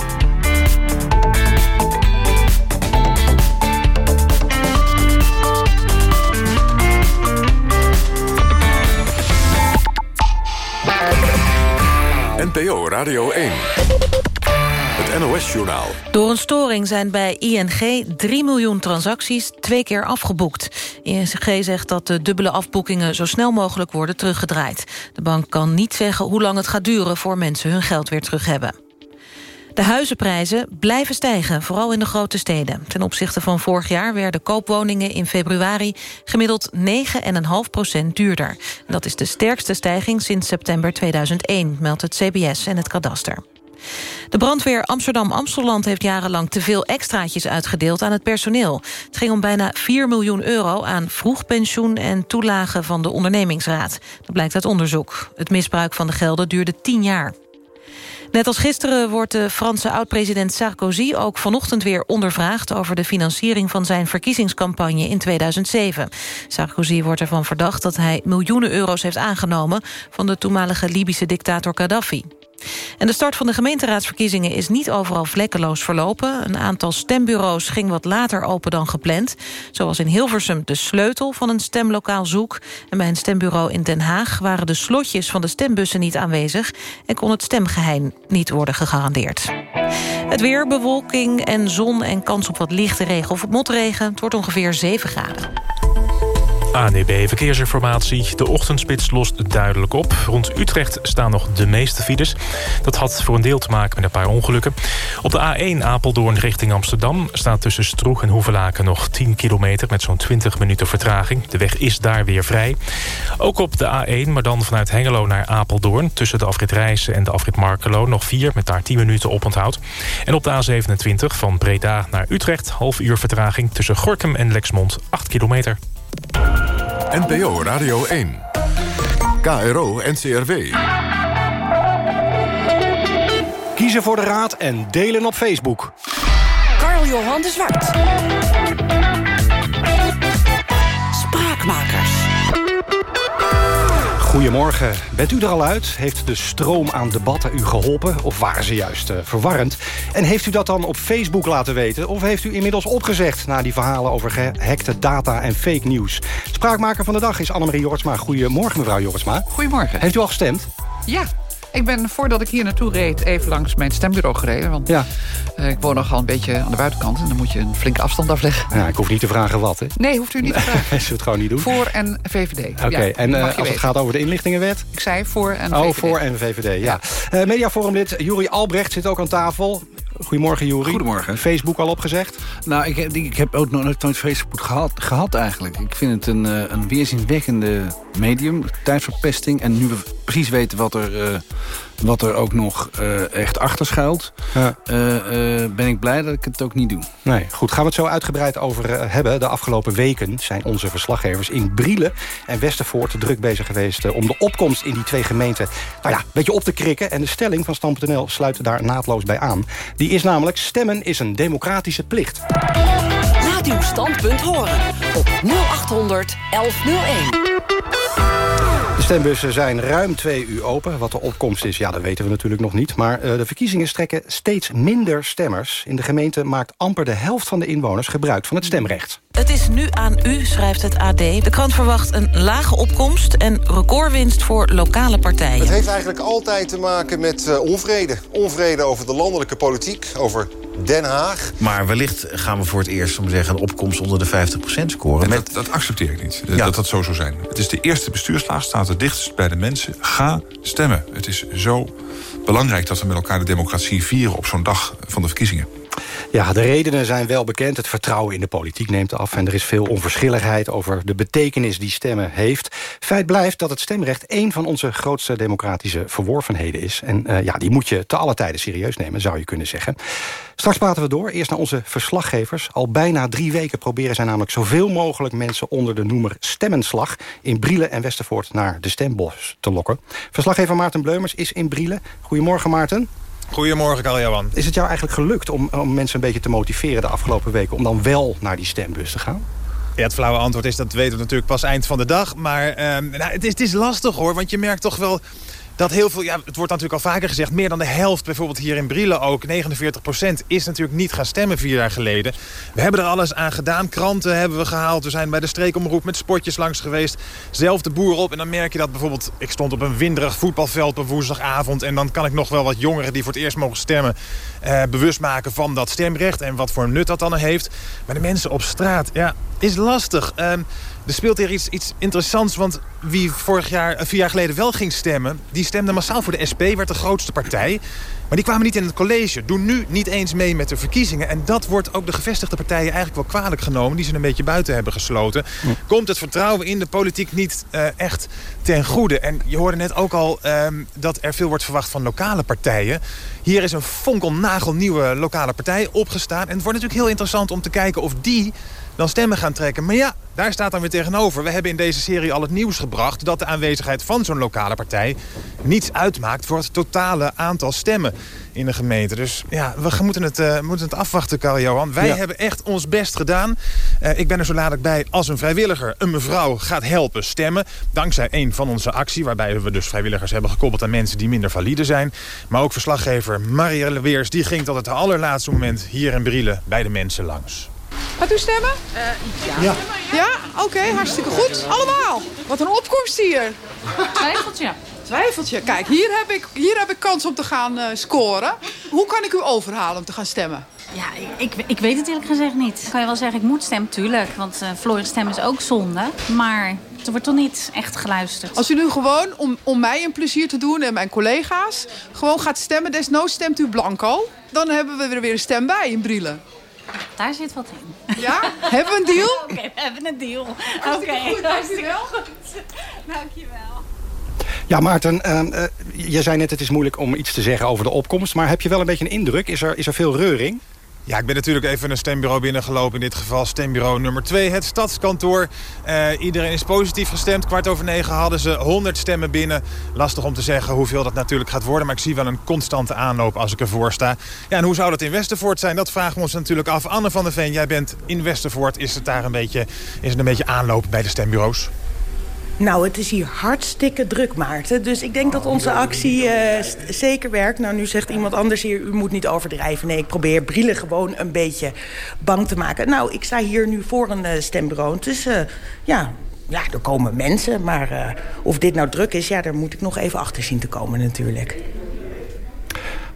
NPO Radio 1. Het NOS-journaal. Door een storing zijn bij ING 3 miljoen transacties twee keer afgeboekt. ING zegt dat de dubbele afboekingen zo snel mogelijk worden teruggedraaid. De bank kan niet zeggen hoe lang het gaat duren... voor mensen hun geld weer terug hebben. De huizenprijzen blijven stijgen, vooral in de grote steden. Ten opzichte van vorig jaar werden koopwoningen in februari... gemiddeld 9,5 procent duurder. Dat is de sterkste stijging sinds september 2001... meldt het CBS en het kadaster. De brandweer Amsterdam-Amstelland heeft jarenlang te veel extraatjes uitgedeeld aan het personeel. Het ging om bijna 4 miljoen euro aan vroegpensioen en toelagen van de ondernemingsraad. Dat blijkt uit onderzoek. Het misbruik van de gelden duurde 10 jaar. Net als gisteren wordt de Franse oud-president Sarkozy... ook vanochtend weer ondervraagd over de financiering van zijn verkiezingscampagne in 2007. Sarkozy wordt ervan verdacht dat hij miljoenen euro's heeft aangenomen... van de toenmalige Libische dictator Gaddafi. En de start van de gemeenteraadsverkiezingen is niet overal vlekkeloos verlopen. Een aantal stembureaus ging wat later open dan gepland. Zoals in Hilversum de sleutel van een stemlokaal zoek. En bij een stembureau in Den Haag waren de slotjes van de stembussen niet aanwezig... en kon het stemgeheim niet worden gegarandeerd. Het weer, bewolking en zon en kans op wat lichte regen of motregen. Het wordt ongeveer 7 graden. ANEB Verkeersinformatie. De ochtendspits lost duidelijk op. Rond Utrecht staan nog de meeste files. Dat had voor een deel te maken met een paar ongelukken. Op de A1 Apeldoorn richting Amsterdam... staat tussen Stroeg en Hoevelaken nog 10 kilometer... met zo'n 20 minuten vertraging. De weg is daar weer vrij. Ook op de A1, maar dan vanuit Hengelo naar Apeldoorn... tussen de afrit Rijssen en de afrit Markelo nog 4... met daar 10 minuten oponthoud. En op de A27 van Breda naar Utrecht... half uur vertraging tussen Gorkum en Lexmond 8 kilometer. NPO Radio 1. KRO NCRW. Kiezen voor de raad en delen op Facebook. Carl Johan de Zwart. Spraakmakers. Goedemorgen. Bent u er al uit? Heeft de stroom aan debatten u geholpen? Of waren ze juist uh, verwarrend? En heeft u dat dan op Facebook laten weten? Of heeft u inmiddels opgezegd... na die verhalen over gehackte data en fake news? Spraakmaker van de dag is Annemarie Jortsma. Goedemorgen, mevrouw Jortsma. Goedemorgen. Heeft u al gestemd? Ja, ik ben voordat ik hier naartoe reed even langs mijn stembureau gereden. Want ja. uh, ik woon nogal een beetje aan de buitenkant. En dan moet je een flinke afstand afleggen. Ja, ik hoef niet te vragen wat, hè? Nee, hoeft u niet te vragen. Zullen we het gewoon niet doen? Voor en VVD. Oké, okay. ja, en uh, als het gaat over de inlichtingenwet? Ik zei voor en oh, VVD. voor en VVD, ja. ja. Uh, mediaforumlid Juri Albrecht zit ook aan tafel. Goedemorgen, Juri. Goedemorgen. Facebook al opgezegd? Nou, ik, ik heb ook nog nooit Facebook gehad, gehad eigenlijk. Ik vind het een, een weerzinwekkende medium, tijdverpesting. En nu we precies weten wat er, uh, wat er ook nog uh, echt achter schuilt... Ja. Uh, ben ik blij dat ik het ook niet doe. Nee, goed. Gaan we het zo uitgebreid over hebben. De afgelopen weken zijn onze verslaggevers in Brielen en Westervoort... druk bezig geweest om de opkomst in die twee gemeenten... nou ja, een beetje op te krikken. En de stelling van Stam.nl sluit daar naadloos bij aan. Die is namelijk, stemmen is een democratische plicht. Laat uw standpunt horen op 0800 1101. De stembussen zijn ruim twee uur open. Wat de opkomst is, ja, dat weten we natuurlijk nog niet. Maar uh, de verkiezingen strekken steeds minder stemmers. In de gemeente maakt amper de helft van de inwoners gebruik van het stemrecht. Het is nu aan u, schrijft het AD. De krant verwacht een lage opkomst en recordwinst voor lokale partijen. Het heeft eigenlijk altijd te maken met uh, onvrede. Onvrede over de landelijke politiek, over Den Haag. Maar wellicht gaan we voor het eerst om te zeggen, een opkomst onder de 50% scoren. Met... Dat, dat, accepteer ik niet, ja. dat dat zo zou zijn. Het is de eerste bestuurslaag, staat het dichtst bij de mensen. Ga stemmen. Het is zo belangrijk dat we met elkaar de democratie vieren... op zo'n dag van de verkiezingen. Ja, de redenen zijn wel bekend. Het vertrouwen in de politiek neemt af... en er is veel onverschilligheid over de betekenis die stemmen heeft. Feit blijft dat het stemrecht een van onze grootste democratische verworvenheden is. En uh, ja, die moet je te alle tijden serieus nemen, zou je kunnen zeggen. Straks praten we door. Eerst naar onze verslaggevers. Al bijna drie weken proberen zij namelijk zoveel mogelijk mensen... onder de noemer Stemmenslag in Brielen en Westervoort... naar de stembos te lokken. Verslaggever Maarten Bleumers is in Brielen. Goedemorgen, Maarten. Goedemorgen, Karl-Johan. Is het jou eigenlijk gelukt om, om mensen een beetje te motiveren de afgelopen weken... om dan wel naar die stembus te gaan? Ja, het flauwe antwoord is, dat weten we natuurlijk pas eind van de dag. Maar ehm, nou, het, is, het is lastig hoor, want je merkt toch wel dat heel veel, ja, het wordt natuurlijk al vaker gezegd... meer dan de helft, bijvoorbeeld hier in Brielen ook, 49% is natuurlijk niet gaan stemmen vier jaar geleden. We hebben er alles aan gedaan. Kranten hebben we gehaald. We zijn bij de streekomroep met spotjes langs geweest. Zelf de boer op. En dan merk je dat bijvoorbeeld... Ik stond op een winderig voetbalveld op woensdagavond... en dan kan ik nog wel wat jongeren die voor het eerst mogen stemmen... Eh, bewust maken van dat stemrecht en wat voor nut dat dan heeft. Maar de mensen op straat, ja, is lastig. Uh, er speelt hier iets, iets interessants, want wie vorig jaar, eh, vier jaar geleden wel ging stemmen... die stemde massaal voor de SP, werd de grootste partij. Maar die kwamen niet in het college, doen nu niet eens mee met de verkiezingen. En dat wordt ook de gevestigde partijen eigenlijk wel kwalijk genomen... die ze een beetje buiten hebben gesloten. Komt het vertrouwen in de politiek niet uh, echt ten goede? En je hoorde net ook al um, dat er veel wordt verwacht van lokale partijen. Hier is een fonkelnagelnieuwe lokale partij opgestaan. En het wordt natuurlijk heel interessant om te kijken of die dan stemmen gaan trekken. Maar ja, daar staat dan weer tegenover. We hebben in deze serie al het nieuws gebracht... dat de aanwezigheid van zo'n lokale partij niets uitmaakt... voor het totale aantal stemmen in de gemeente. Dus ja, we moeten het, uh, moeten het afwachten, Karl-Johan. Wij hebben echt ons best gedaan. Uh, ik ben er zo dadelijk bij als een vrijwilliger. Een mevrouw gaat helpen stemmen. Dankzij een van onze actie... waarbij we dus vrijwilligers hebben gekoppeld aan mensen die minder valide zijn. Maar ook verslaggever Marielle Weers... die ging tot het allerlaatste moment hier in Brielen bij de mensen langs. Gaat u stemmen? Uh, ja. Ja? ja? Oké, okay, hartstikke goed. Allemaal. Wat een opkomst hier. Twijfeltje. Twijfeltje. Kijk, hier heb ik, hier heb ik kans om te gaan uh, scoren. Hoe kan ik u overhalen om te gaan stemmen? Ja, ik, ik weet het eerlijk gezegd niet. Kan je wel zeggen, ik moet stemmen, tuurlijk. Want uh, Floris stem is ook zonde. Maar er wordt toch niet echt geluisterd. Als u nu gewoon, om, om mij een plezier te doen en mijn collega's... gewoon gaat stemmen, desnoods stemt u blanco... dan hebben we er weer een stem bij in Brielen. Daar zit wat in. Ja? hebben we een deal? Oké, okay, we hebben een deal. Oké, okay, hartstikke goed. Dankjewel. Ja, Maarten, uh, uh, je zei net het is moeilijk om iets te zeggen over de opkomst... maar heb je wel een beetje een indruk? Is er, is er veel reuring? Ja, ik ben natuurlijk even een stembureau binnengelopen. In dit geval stembureau nummer 2, het stadskantoor. Uh, iedereen is positief gestemd. Kwart over negen hadden ze 100 stemmen binnen. Lastig om te zeggen hoeveel dat natuurlijk gaat worden. Maar ik zie wel een constante aanloop als ik ervoor sta. Ja, en hoe zou dat in Westervoort zijn? Dat vragen we ons natuurlijk af. Anne van der Veen, jij bent in Westervoort. Is het daar een beetje, is het een beetje aanloop bij de stembureaus? Nou, het is hier hartstikke druk, Maarten. Dus ik denk dat onze actie uh, zeker werkt. Nou, nu zegt iemand anders hier, u moet niet overdrijven. Nee, ik probeer Brielen gewoon een beetje bang te maken. Nou, ik sta hier nu voor een uh, stembureau. Dus ja, ja, er komen mensen. Maar of dit nou druk is, ja, daar moet ik nog even achter zien te komen natuurlijk.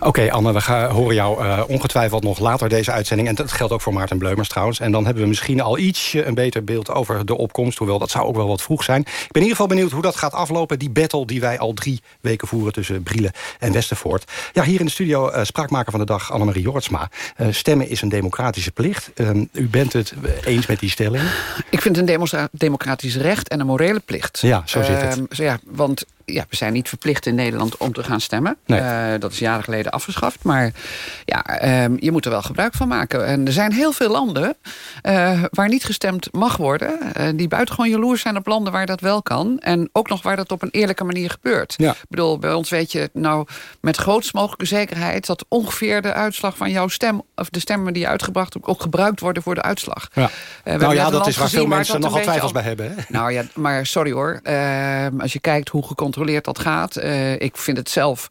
Oké, okay, Anne, we gaan, horen jou uh, ongetwijfeld nog later deze uitzending. En dat geldt ook voor Maarten Bleumers trouwens. En dan hebben we misschien al ietsje een beter beeld over de opkomst. Hoewel, dat zou ook wel wat vroeg zijn. Ik ben in ieder geval benieuwd hoe dat gaat aflopen. Die battle die wij al drie weken voeren tussen Brielen en Westervoort. Ja, hier in de studio uh, spraakmaker van de dag, Annemarie Jortsma. Uh, stemmen is een democratische plicht. u bent het eens met die stelling? Ik vind het een democratisch recht en een morele plicht. Ja, zo zit het. ja, want ja, we zijn niet verplicht in Nederland om te gaan stemmen. Nee. Uh, dat is jaren geleden afgeschaft. Maar ja, uh, je moet er wel gebruik van maken. En er zijn heel veel landen uh, waar niet gestemd mag worden. die buitengewoon jaloers zijn op landen waar dat wel kan. En ook nog waar dat op een eerlijke manier gebeurt. Ja. Ik bedoel, bij ons weet je nou met grootst mogelijke zekerheid... dat ongeveer de uitslag van jouw stem... of de stemmen die je uitgebracht hebt... ook gebruikt worden voor de uitslag. Ja. nou ja, dat is waar veel mensen nogal twijfels bij hebben. Hè? Nou ja, maar sorry hoor. als je kijkt hoe gecontroleerd gecontroleerd dat gaat. Uh, ik vind het zelf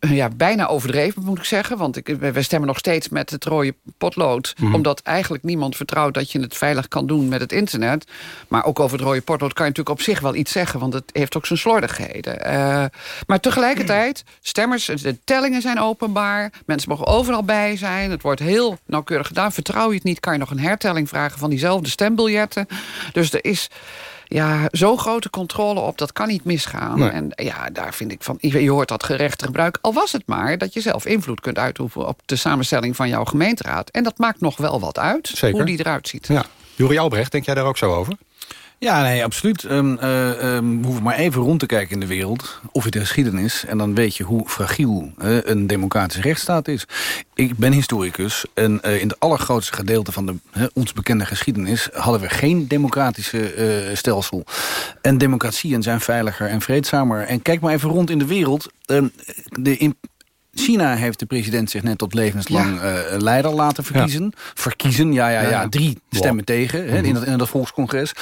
uh, ja, bijna overdreven, moet ik zeggen. Want ik, we stemmen nog steeds met het rode potlood. Mhm. Omdat eigenlijk niemand vertrouwt dat je het veilig kan doen met het internet. Maar ook over het rode potlood kan je natuurlijk op zich wel iets zeggen. Want het heeft ook zijn slordigheden. Uh, maar tegelijkertijd, stemmers, de tellingen zijn openbaar. Mensen mogen overal bij zijn. Het wordt heel nauwkeurig gedaan. Vertrouw je het niet, kan je nog een hertelling vragen van diezelfde stembiljetten. Dus er is ja, zo'n grote controle op, dat kan niet misgaan. Nee. En ja, daar vind ik van, je hoort dat gerecht gebruik. Al was het maar dat je zelf invloed kunt uitoefenen... op de samenstelling van jouw gemeenteraad. En dat maakt nog wel wat uit, Zeker. hoe die eruit ziet. Ja. Juri Albrecht, denk jij daar ook zo over? Ja, nee, absoluut. Um, we hoeven maar even rond te kijken in de wereld, of in de geschiedenis... en dan weet je hoe fragiel een democratische rechtsstaat is. Ik ben historicus en uh, in het allergrootste gedeelte van de, ons bekende geschiedenis... hadden we geen democratische stelsel. En democratieën zijn veiliger en vreedzamer. En kijk maar even rond in de wereld. de in China heeft de president zich net tot levenslang eh, leider laten verkiezen. Verkiezen, ja, ja, ja. Ja, ja. Drie stemmen tegen hè, in, dat, in dat volkscongres.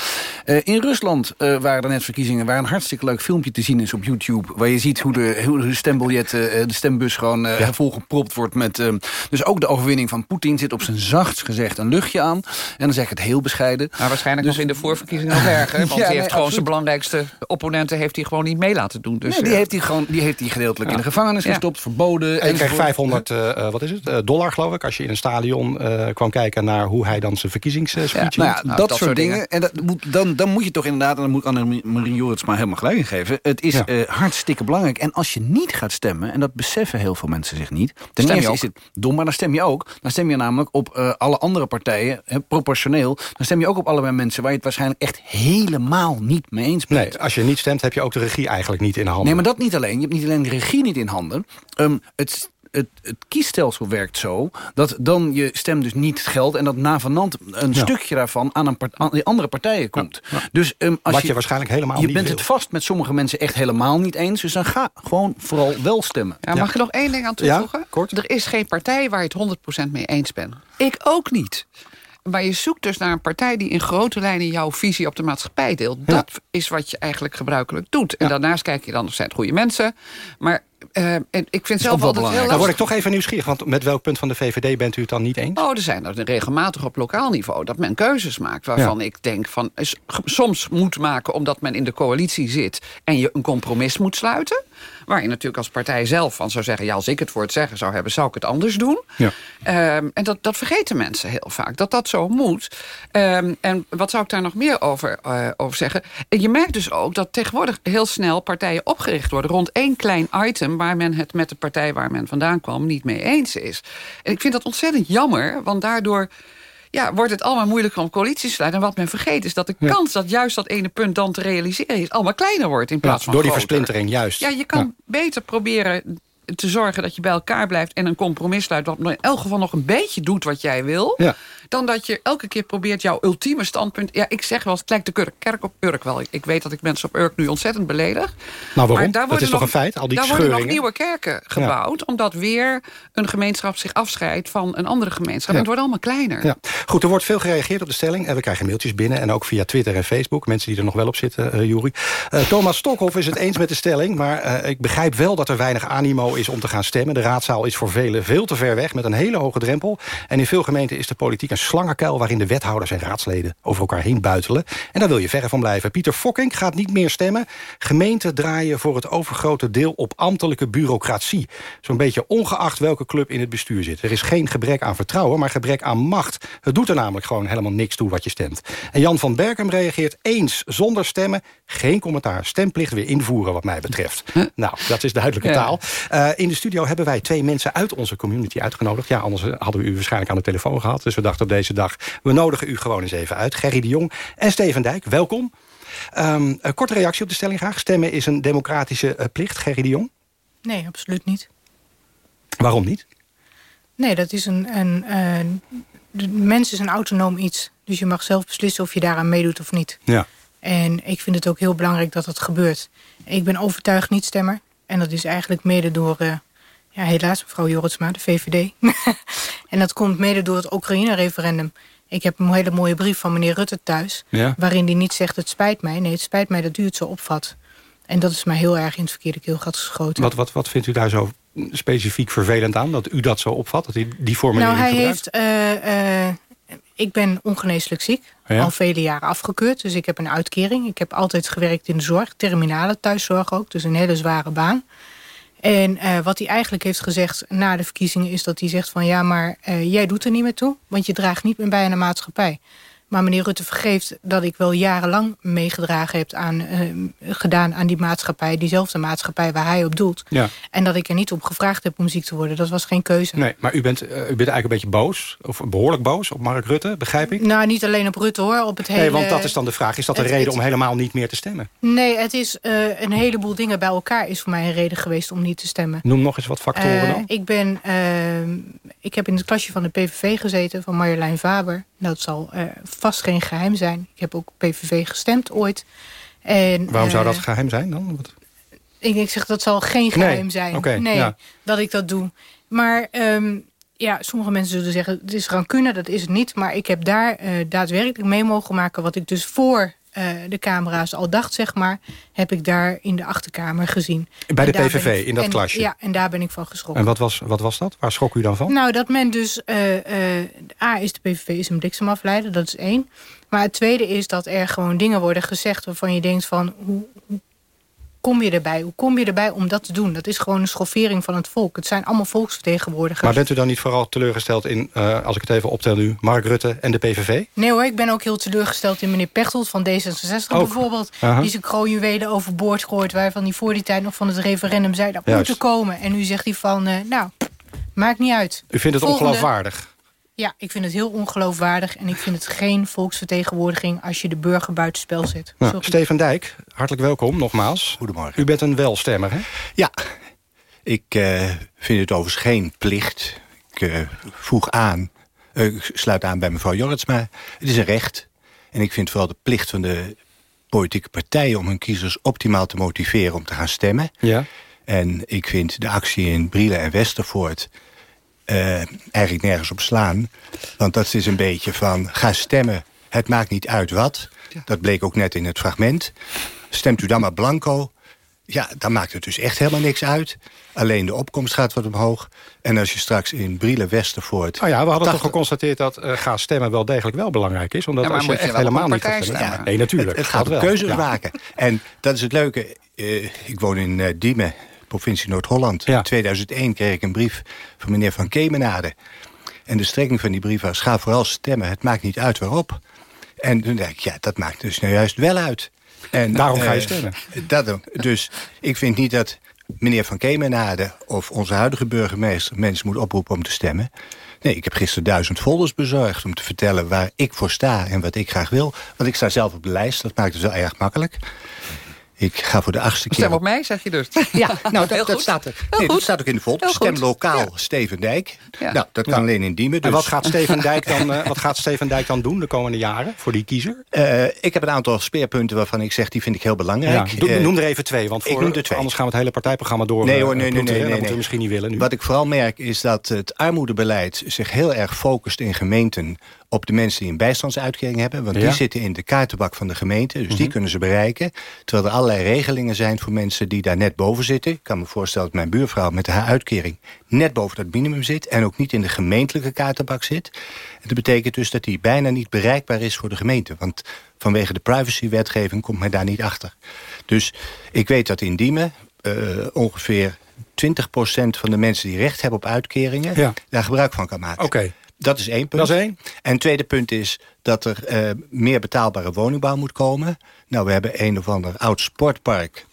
Eh, in Rusland eh, waren er net verkiezingen... waar een hartstikke leuk filmpje te zien is op YouTube... waar je ziet hoe de, hoe de stembiljet, eh, de stembus gewoon eh, volgepropt wordt met... eh, dus ook de overwinning van Poetin zit op zijn zachtst gezegd een luchtje aan. En dan zeg ik het heel bescheiden. Maar waarschijnlijk nog in de voorverkiezingen nog erger. Want Ja, hij nee, heeft gewoon absoluut. zijn belangrijkste opponenten heeft hij gewoon niet mee laten doen. Dus, nee, die heeft hij gewoon, die heeft hij gedeeltelijk in de gevangenis Ja. gestopt, verboden. En je kreeg enzovoort. 500 eh, wat is het, eh, dollar geloof ik... als je in een stadion eh, kwam kijken naar hoe hij dan zijn verkiezingsspeech Ja, nou ja, dat, soort dingen. En dat moet, dan, dan moet je toch inderdaad, en dan moet ik Anne-Marie Jorits maar helemaal gelijk in geven. Het is Ja. eh, hartstikke belangrijk. En als je niet gaat stemmen, en dat beseffen heel veel mensen zich niet. Ten Stem je ook. is het dom, maar dan stem je ook. Dan stem je namelijk op eh, alle andere partijen, hè, proportioneel. Dan stem je ook op allebei mensen waar je het waarschijnlijk echt helemaal niet mee eens bent. Nee, als je niet stemt heb je ook de regie eigenlijk niet in de handen. Nee, maar dat niet alleen. Je hebt niet alleen de regie niet in handen. Ehm, het, het, het kiesstelsel werkt zo dat dan je stem dus niet geldt... en dat navenant een Ja. stukje daarvan aan, een part- aan die andere partijen komt. Dus, ehm, als Wat je waarschijnlijk helemaal Je niet bent wil. het vast met sommige mensen echt helemaal niet eens... dus dan ga gewoon vooral wel stemmen. Ja, mag er nog één ding aan toevoegen? Er is geen partij waar je het 100% mee eens bent. Ik ook niet. Maar je zoekt dus naar een partij die in grote lijnen jouw visie op de maatschappij deelt. Dat is wat je eigenlijk gebruikelijk doet. En daarnaast kijk je dan, of zijn het goede mensen. Maar en ik vind zelf altijd heel Dan word ik toch even nieuwsgierig, want met welk punt van de VVD bent u het dan niet eens? Oh, er zijn er regelmatig op lokaal niveau dat men keuzes maakt waarvan Ja. ik denk van soms moet maken omdat men in de coalitie zit en je een compromis moet sluiten. Waar je natuurlijk als partij zelf van zou zeggen, ja, als ik het voor het zeggen zou hebben, zou ik het anders doen. Ja. Ehm, en dat, dat vergeten mensen heel vaak, dat dat zo moet. Ehm, en wat zou ik daar nog meer over, eh, over zeggen? En je merkt dus ook dat tegenwoordig heel snel partijen opgericht worden... rond één klein item waar men het met de partij waar men vandaan kwam... niet mee eens is. En ik vind dat ontzettend jammer, want daardoor... Ja, wordt het allemaal moeilijker om coalities te sluiten. En wat men vergeet is dat de kans dat juist dat ene punt dan te realiseren is... allemaal kleiner wordt in plaats Ja, van door die groter. versplintering, juist. Ja, je kan beter proberen te zorgen dat je bij elkaar blijft... en een compromis sluit wat in elk geval nog een beetje doet wat jij wil... Ja. Dan dat je elke keer probeert jouw ultieme standpunt... ja, ik zeg wel, het lijkt de kerk- op Urk wel. Ik, weet dat ik mensen op Urk nu ontzettend beledig. Nou, waarom? Maar daar Dat is toch een feit, al die Daar worden nog nieuwe kerken gebouwd... omdat weer een gemeenschap zich afscheidt van een andere gemeenschap. En het wordt allemaal kleiner. Ja. Goed, er wordt veel gereageerd op de stelling. En we krijgen mailtjes binnen. En ook via Twitter en Facebook. Mensen die er nog wel op zitten, eh Juri. Eh, Thomas Stokhoff is het eens met de stelling. Maar eh, ik begrijp wel dat er weinig animo is om te gaan stemmen. De raadzaal is voor velen veel te ver weg. Met een hele hoge drempel. En in veel gemeenten is de politiek een slangenkuil... waarin de wethouders en raadsleden over elkaar heen buitelen. En daar wil je verre van blijven. Pieter Fokking gaat niet meer stemmen. Gemeenten draaien voor het overgrote deel op ambtelijke bureaucratie. Zo'n beetje ongeacht welke club in het bestuur zit. Er is geen gebrek aan vertrouwen, maar gebrek aan macht. Het doet er namelijk gewoon helemaal niks toe wat je stemt. En Jan van Berkem reageert eens zonder stemmen. Geen commentaar. Stemplicht weer invoeren wat mij betreft. Nou, dat is duidelijke Ja. taal. Eh, in de studio hebben wij twee mensen uit onze community uitgenodigd. Ja, anders hadden we u waarschijnlijk aan de telefoon gehad. Dus we dachten op deze dag, we nodigen u gewoon eens even uit. Gerry de Jong en Steven Dijk, welkom. Ehm, een korte reactie op de stelling graag. Stemmen is een democratische eh, plicht. Gerry de Jong, Nee, absoluut niet. waarom niet? Nee, dat is een. een, de mens is een autonoom iets. Dus je mag zelf beslissen of je daaraan meedoet of niet. Ja. En ik vind het ook heel belangrijk dat dat gebeurt. Ik ben overtuigd niet-stemmer. En dat is eigenlijk mede door, eh, ja, helaas, mevrouw Jorritsma, de VVD. en dat komt mede door het Oekraïne-referendum. Ik heb een hele mooie brief van meneer Rutte thuis... Ja. waarin hij niet zegt het spijt mij. Nee, het spijt mij dat u het zo opvat. En dat is mij heel erg in het verkeerde keelgat geschoten. Wat, wat, wat vindt u daar zo specifiek vervelend aan? Dat u dat zo opvat, dat hij die formulering Nou, hij gebruikt? heeft. eh, eh, ik ben ongeneeslijk ziek. Ja. Al vele jaren afgekeurd. Dus ik heb een uitkering. Ik heb altijd gewerkt in de zorg. Terminale thuiszorg ook. Dus een hele zware baan. En eh, wat hij eigenlijk heeft gezegd na de verkiezingen... is dat hij zegt van ja, maar eh, jij doet er niet meer toe. Want je draagt niet meer bij aan de maatschappij. Maar meneer Rutte vergeeft dat ik wel jarenlang meegedragen heb aan, eh, gedaan aan die maatschappij. Diezelfde maatschappij waar hij op doelt. Ja. En dat ik er niet op gevraagd heb om ziek te worden. Dat was geen keuze. Nee, maar u bent, eh, u bent eigenlijk een beetje boos, of behoorlijk boos op Mark Rutte, begrijp ik? Nou, niet alleen op Rutte hoor, op het hele... Nee, want dat is dan de vraag. Is dat een het- reden het- om helemaal niet meer te stemmen? Nee, het is eh, een heleboel dingen bij elkaar is voor mij een reden geweest om niet te stemmen. Noem nog eens wat factoren dan. ik, ben, ik heb in het klasje van de PVV gezeten, van Marjolein Faber. Dat zal vast geen geheim zijn. Ik heb ook PVV gestemd ooit. En, Waarom zou eh, dat geheim zijn dan? Wat- Ik, ik zeg, dat zal geen geheim Nee, zijn. oké, nee, ja. dat ik dat doe. Maar ehm, ja, sommige mensen zullen zeggen, het is rancune, dat is het niet. Maar ik heb daar eh, daadwerkelijk mee mogen maken... wat ik dus voor eh, de camera's al dacht, zeg maar... heb ik daar in de achterkamer gezien. Bij de PVV, ik- in dat en- klasje? Ja, en daar ben ik van geschrokken. En wat was, wat was dat? Waar schrok u dan van? Nou, dat men dus... eh, eh, A, is de PVV is een bliksemafleider, dat is één. Maar het tweede is dat er gewoon dingen worden gezegd... waarvan je denkt van, hoe kom je erbij? Hoe kom je erbij om dat te doen? Dat is gewoon een schoffering van het volk. Het zijn allemaal volksvertegenwoordigers. Maar bent u dan niet vooral teleurgesteld in, eh, als ik het even optel nu... Mark Rutte en de PVV? Nee hoor, ik ben ook heel teleurgesteld in meneer Pechtold van D66 Ook. bijvoorbeeld. Die zijn kroonjuwelen overboord gooit... waarvan hij voor die tijd nog van het referendum zei... dat moet er komen. En nu zegt hij van, eh, nou, maakt niet uit. U vindt het Volgende. ongeloofwaardig? Ja, ik vind het heel ongeloofwaardig. En ik vind het geen volksvertegenwoordiging... als je de burger buitenspel zet. Nou. Steven Dijk, hartelijk welkom nogmaals. Goedemorgen. U bent een welstemmer, hè? Ja, ik eh, vind het overigens geen plicht. Ik eh, voeg aan, eh, ik sluit aan bij mevrouw Jorritsma. Het is een recht. En ik vind vooral de plicht van de politieke partijen... om hun kiezers optimaal te motiveren om te gaan stemmen. Ja. En ik vind de actie in Brielen en Westervoort... eh, eigenlijk nergens op slaan. Want dat is een beetje van, ga stemmen. Het maakt niet uit wat. Dat bleek ook net in het fragment. Stemt u dan maar blanco... Ja, dan maakt het dus echt helemaal niks uit. Alleen de opkomst gaat wat omhoog. En als je straks in Brielen Westervoort... Nou ja, we hadden 80 toch geconstateerd dat eh, ga stemmen wel degelijk wel belangrijk is. Omdat Ja, als je echt helemaal niet gaat stemmen... Nee, natuurlijk. Het, het gaat om wel. keuzes Ja. maken. En dat is het leuke. Eh, ik woon in eh, Diemen, provincie Noord-Holland. In 2001 kreeg ik een brief van meneer Van Kemenade. En de strekking van die brief was... ga vooral stemmen, het maakt niet uit waarop. En toen dacht ik, ja, dat maakt dus nou juist wel uit. En, Daarom ga je eh, stemmen. Dat, dus ik vind niet dat meneer Van Kemenade... of onze huidige burgemeester mensen moet oproepen om te stemmen. Nee, ik heb gisteren duizend folders bezorgd... om te vertellen waar ik voor sta en wat ik graag wil. Want ik sta zelf op de lijst, dat maakt het wel erg makkelijk. Ik ga voor de achtste keer... Stem op mij, zeg je dus. Ja, nou, dat, dat, staat er. Nee, dat staat ook in de. Heel Stem lokaal Steven Dijk. Ja. Nou, dat kan alleen in Diemen. Dus. En wat gaat, Steven Dijk dan, eh, wat gaat Steven Dijk dan doen de komende jaren voor die kiezer? Eh, ik heb een aantal speerpunten waarvan ik zeg... die vind ik heel belangrijk. Ja, doe- Eh, noem er even twee, want ik voor, noem er twee. anders gaan we het hele partijprogramma door. Nee hoor, nee, nee, nee. Dat nee, moeten we nee. misschien niet willen nu. Wat ik vooral merk is dat het armoedebeleid zich heel erg focust in gemeenten op de mensen die een bijstandsuitkering hebben. Want Ja. die zitten in de kaartenbak van de gemeente. Dus die Mhm. kunnen ze bereiken. Terwijl er allerlei regelingen zijn voor mensen die daar net boven zitten. Ik kan me voorstellen dat mijn buurvrouw met haar uitkering net boven dat minimum zit. En ook niet in de gemeentelijke kaartenbak zit. En dat betekent dus dat die bijna niet bereikbaar is voor de gemeente. Want vanwege de privacywetgeving komt men daar niet achter. Dus ik weet dat in Diemen eh, ongeveer 20% van de mensen die recht hebben op uitkeringen... Ja. daar gebruik van kan maken. Oké. Dat is één punt. Dat is één. En het tweede punt is dat er eh, meer betaalbare woningbouw moet komen. Nou, we hebben een of ander oud sportpark.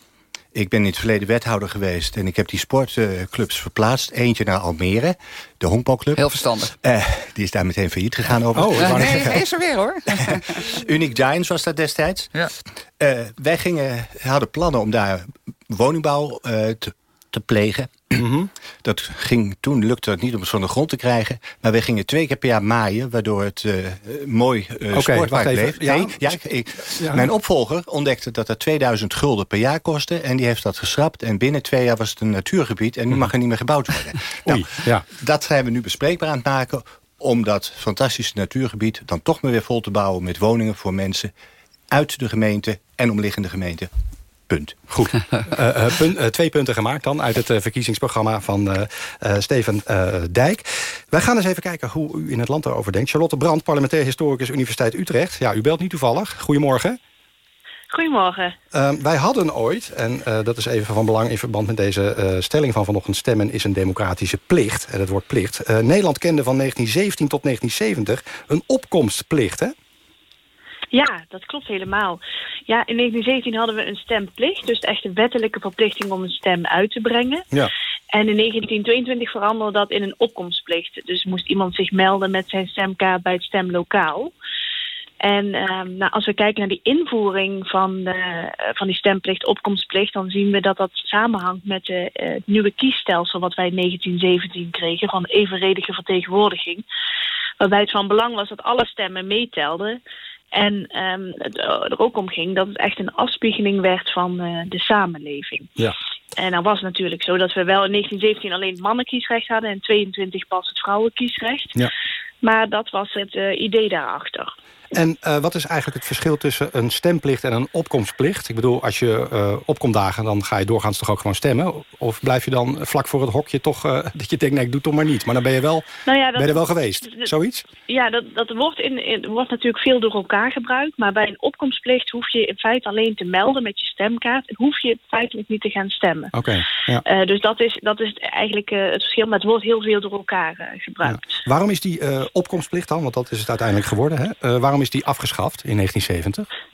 Ik ben in het verleden wethouder geweest... en ik heb die sportclubs verplaatst. Eentje naar Almere, de honkbalclub. Heel verstandig. Eh, die is daar meteen failliet gegaan over. Oh, nee, hij is er weer hoor. Unique Giants was dat destijds. Ja. Eh, wij gingen, hadden plannen om daar woningbouw eh, te, te plegen. Mhm. Dat ging toen, lukte het niet om het van de grond te krijgen. Maar we gingen twee keer per jaar maaien, waardoor het eh, eh, mooi eh sportpark wacht even. bleef. Ja. Nee, ja, ik- ik- Ja. Mijn opvolger ontdekte dat dat 2000 gulden per jaar kostte. En die heeft dat geschrapt. En binnen twee jaar was het een natuurgebied. En nu mag er niet meer gebouwd worden. nou, ja. Dat zijn we nu bespreekbaar aan het maken om dat fantastische natuurgebied dan toch maar weer vol te bouwen met woningen voor mensen uit de gemeente en omliggende gemeenten. Punt. Goed. Eh, eh, punt, eh, twee punten gemaakt dan uit het verkiezingsprogramma van eh, eh, Steven eh, Dijk. Wij gaan eens even kijken hoe u in het land erover denkt. Charlotte Brandt, parlementair historicus Universiteit Utrecht. Ja, u belt niet toevallig. Goedemorgen. Goedemorgen. Eh, wij hadden ooit, en eh, dat is even van belang in verband met deze eh, stelling van vanochtend... stemmen is een democratische plicht, en het woord plicht. Eh, Nederland kende van 1917 tot 1970 een opkomstplicht, hè? Ja, dat klopt helemaal. Ja, in 1917 hadden we een stemplicht, dus echt een wettelijke verplichting om een stem uit te brengen. Ja. En in 1922 veranderde dat in een opkomstplicht. Dus moest iemand zich melden met zijn stemkaart bij het stemlokaal. En ehm, nou, als we kijken naar die invoering van, eh, van die stemplicht, opkomstplicht, dan zien we dat dat samenhangt met de, eh, het nieuwe kiesstelsel wat wij in 1917 kregen van evenredige vertegenwoordiging. Waarbij het van belang was dat alle stemmen meetelden. En ehm, het er ook om ging dat het echt een afspiegeling werd van eh, de samenleving. Ja. En dan was het natuurlijk zo dat we wel in 1917 alleen het mannenkiesrecht hadden... en 22 pas het vrouwenkiesrecht. Ja. Maar dat was het eh, idee daarachter. En uh, wat is eigenlijk het verschil tussen een stemplicht en een opkomstplicht? Ik bedoel, als je uh, opkomt dagen, dan ga je doorgaans toch ook gewoon stemmen? Of blijf je dan vlak voor het hokje toch uh, dat je denkt, nee, ik doe het toch maar niet. Maar dan ben je wel, nou ja, dat, ben je er wel geweest, zoiets? Ja, dat, dat wordt, in, in, wordt natuurlijk veel door elkaar gebruikt. Maar bij een opkomstplicht hoef je in feite alleen te melden met je stemkaart. En hoef je feitelijk niet te gaan stemmen. Oké. Okay, ja. dus dat is, dat is eigenlijk het verschil. Maar het wordt heel veel door elkaar gebruikt. Ja. Waarom is die opkomstplicht dan, want dat is het uiteindelijk geworden, hè? waarom is die afgeschaft in 1970?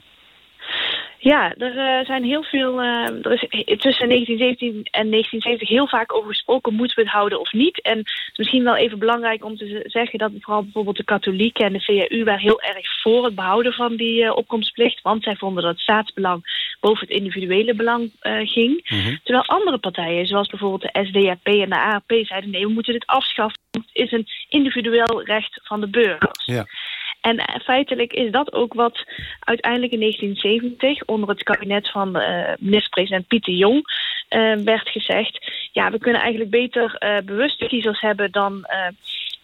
Ja, er uh, zijn heel veel. Uh, er is tussen 1917 en 1970 heel vaak over gesproken: moeten we het houden of niet? En het is misschien wel even belangrijk om te zeggen dat vooral bijvoorbeeld de katholieken en de VU waren heel erg voor het behouden van die uh, opkomstplicht. Want zij vonden dat het staatsbelang boven het individuele belang ging. Mm -hmm. Terwijl andere partijen, zoals bijvoorbeeld de SDAP en de ARP, zeiden: nee, we moeten dit afschaffen. Het is een individueel recht van de burgers. Ja. En feitelijk is dat ook wat uiteindelijk in 1970 onder het kabinet van uh, minister-president Pieter Jong uh, werd gezegd. Ja, we kunnen eigenlijk beter uh, bewuste kiezers hebben dan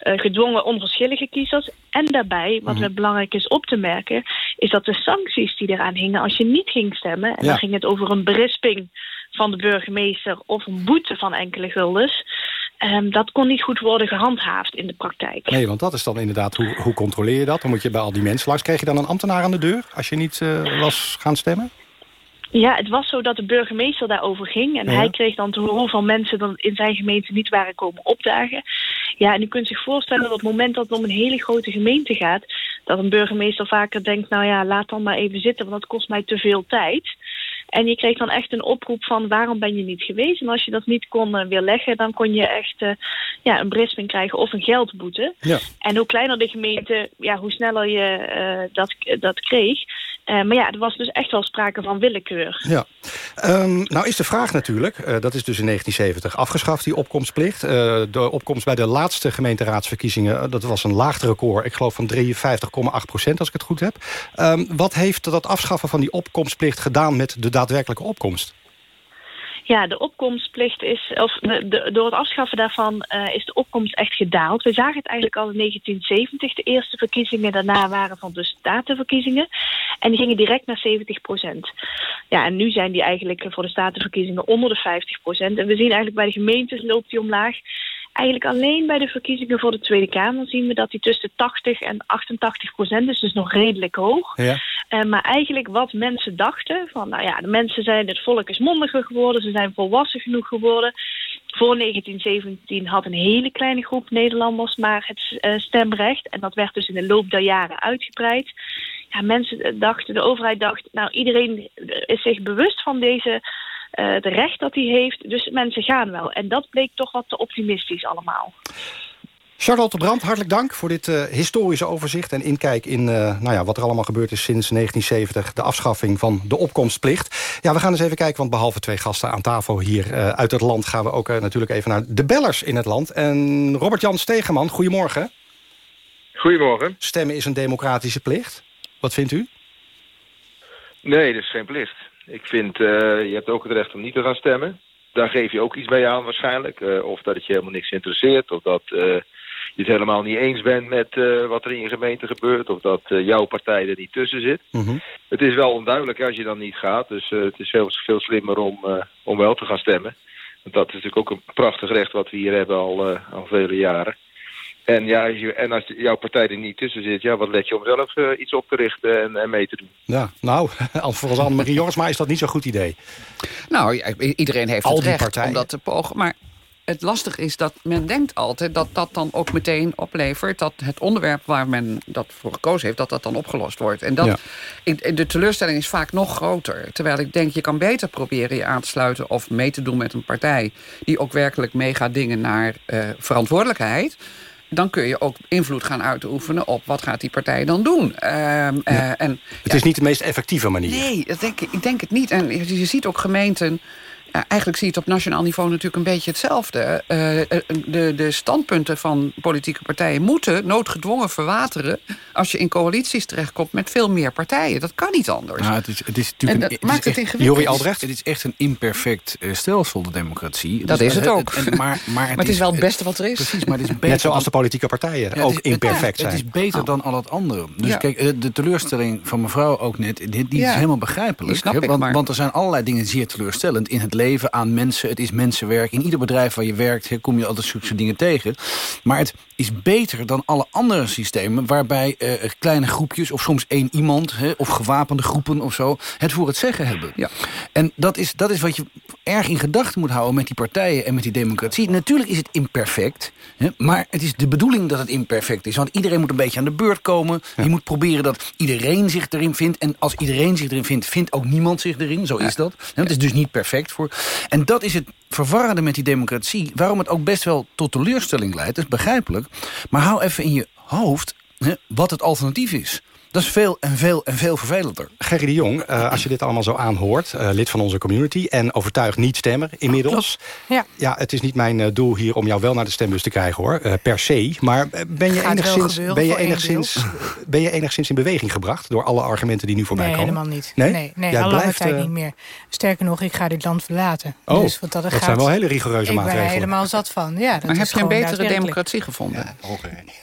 gedwongen onverschillige kiezers. En daarbij, wat mm -hmm. belangrijk is op te merken, is dat de sancties die eraan hingen als je niet ging stemmen, en Ja. dan ging het over een berisping van de burgemeester of een boete van enkele guldens. Ehm, dat kon niet goed worden gehandhaafd in de praktijk. Nee, want dat is dan inderdaad, hoe, hoe controleer je dat? Dan moet je bij al die mensen langs. Kreeg je dan een ambtenaar aan de deur als je niet eh, was gaan stemmen? Ja, het was zo dat de burgemeester daarover ging. En Ja. hij kreeg dan te horen hoeveel mensen dan in zijn gemeente niet waren komen opdagen. Ja, en u kunt zich voorstellen dat op het moment dat het om een hele grote gemeente gaat... dat een burgemeester vaker denkt, nou ja, laat dan maar even zitten... want dat kost mij te veel tijd. En je kreeg dan echt een oproep van waarom ben je niet geweest? En als je dat niet kon eh, weerleggen, dan kon je echt eh, ja, een berisping krijgen of een geldboete. Ja. En hoe kleiner de gemeente, ja, hoe sneller je eh, dat, dat kreeg. Eh, maar ja, er was dus echt wel sprake van willekeur. Ja. Ehm, nou is de vraag natuurlijk, eh, dat is dus in 1970 afgeschaft, die opkomstplicht. Eh, de opkomst bij de laatste gemeenteraadsverkiezingen, dat was een laagste record. Ik geloof van 53,8 procent, als ik het goed heb. Ehm, wat heeft dat afschaffen van die opkomstplicht gedaan met de daadwerkelijke opkomst? Ja, de opkomstplicht is, of de, door het afschaffen daarvan eh, is de opkomst echt gedaald. We zagen het eigenlijk al in 1970. De eerste verkiezingen daarna waren van de statenverkiezingen. En die gingen direct naar 70 procent. Ja, en nu zijn die eigenlijk voor de statenverkiezingen onder de 50 procent. En we zien eigenlijk bij de gemeentes loopt die omlaag. Eigenlijk alleen bij de verkiezingen voor de Tweede Kamer zien we dat die tussen 80 en 88 procent is. Dus nog redelijk hoog. Ja. Eh, maar eigenlijk wat mensen dachten, van nou ja, de mensen zijn, het volk is mondiger geworden, ze zijn volwassen genoeg geworden. Voor 1917 had een hele kleine groep Nederlanders maar het eh, stemrecht. En dat werd dus in de loop der jaren uitgebreid. Ja, mensen eh, dachten, de overheid dacht, nou iedereen is zich bewust van deze, eh de recht dat hij heeft. Dus mensen gaan wel. En dat bleek toch wat te optimistisch allemaal. Charlotte Brandt, hartelijk dank voor dit eh, historische overzicht... en inkijk in eh, nou ja, wat er allemaal gebeurd is sinds 1970... de afschaffing van de opkomstplicht. Ja, we gaan eens even kijken, want behalve twee gasten aan tafel hier eh, uit het land... gaan we ook natuurlijk even naar de bellers in het land. En Robert-Jan Stegeman, goedemorgen. Goedemorgen. Stemmen is een democratische plicht. Wat vindt u? Nee, dat is geen plicht. Ik vind, je hebt ook het recht om niet te gaan stemmen. Daar geef je ook iets bij aan waarschijnlijk. Of dat het je helemaal niks interesseert. Of dat je het helemaal niet eens bent met eh, wat er in je gemeente gebeurt. Of dat eh, jouw partij er niet tussen zit. Het is wel onduidelijk als je dan niet gaat. Dus eh, het is veel, veel slimmer om, eh, om wel te gaan stemmen. Want dat is natuurlijk ook een prachtig recht wat we hier hebben al, eh, al vele jaren. En, ja, als je, en als jouw partij er niet tussen zit, ja, wat let je om zelf iets op te richten en, en mee te doen. Ja, nou, volgens Annemarie Jorisma is dat niet zo'n goed idee. Nou, iedereen heeft Al het die recht partijen. om dat te pogen. Maar het lastige is dat men denkt altijd dat dat dan ook meteen oplevert... dat het onderwerp waar men dat voor gekozen heeft, dat dat dan opgelost wordt. En dat, Ja. ik- de teleurstelling is vaak nog groter. Terwijl ik denk, je kan beter proberen je aan te sluiten... of mee te doen met een partij die ook werkelijk meegaat dingen naar eh, verantwoordelijkheid dan kun je ook invloed gaan uitoefenen op wat gaat die partij dan doen. Ehm, eh, en, Het is niet de meest effectieve manier. Nee, dat denk ik, ik denk het niet. En je je ziet ook gemeenten eigenlijk zie je het op nationaal niveau natuurlijk een beetje hetzelfde. Uh, de, de standpunten van politieke partijen moeten noodgedwongen verwateren... als je in coalities terechtkomt met veel meer partijen. Dat kan niet anders. Nou, het is, het is natuurlijk en dat een, maakt het, het ingewikkeld. Het is echt een imperfect stelsel, de democratie. Dat dus, is het ook. En, maar, maar, het, maar het is wel het beste wat er is. Precies, maar het is beter Net zoals de politieke partijen Ja, ook imperfect zijn. Het is beter dan al het andere. Dus Ja. kijk, de teleurstelling van mevrouw ook net, die, die Ja, is helemaal begrijpelijk. die snap hè, ik, want, maar- want er zijn allerlei dingen zeer teleurstellend in het leven aan mensen. Het is mensenwerk. In ieder bedrijf waar je werkt kom je altijd zulke dingen tegen. Maar het is beter dan alle andere systemen... waarbij eh, kleine groepjes of soms één iemand... Hè, of gewapende groepen of zo het voor het zeggen hebben. Ja. En dat is, dat is wat je erg in gedachten moet houden met die partijen en met die democratie. Natuurlijk is het imperfect, hè, maar het is de bedoeling dat het imperfect is. Want iedereen moet een beetje aan de beurt komen. Je moet proberen dat iedereen zich erin vindt. En als iedereen zich erin vindt, vindt ook niemand zich erin. Zo is dat. Hè, Het is dus niet perfect voor. En dat is het verwarrende met die democratie. Waarom het ook best wel tot teleurstelling leidt, is begrijpelijk. Maar hou even in je hoofd hè, wat het alternatief is. Dat is veel en veel en veel vervelender. Gerry de Jong, eh, als je dit allemaal zo aanhoort, eh, lid van onze community... en overtuigd niet stemmer inmiddels. Ja. Ja, het is niet mijn eh, doel hier om jou wel naar de stembus te krijgen, hoor. eh, per se. Maar ben je, Gaat enigszins, ben, je voor enigszins, ben je enigszins in beweging gebracht... door alle argumenten die nu voorbij Nee, komen? helemaal niet. Nee? nee, nee al lange blijft, tijd niet meer. Sterker nog, ik ga dit land verlaten. Oh, dus wat dat, er dat gaat, zijn wel hele rigoureuze ik maatregelen. Ik ben er helemaal zat van. Ja, dat maar is heb je een betere democratie gevonden?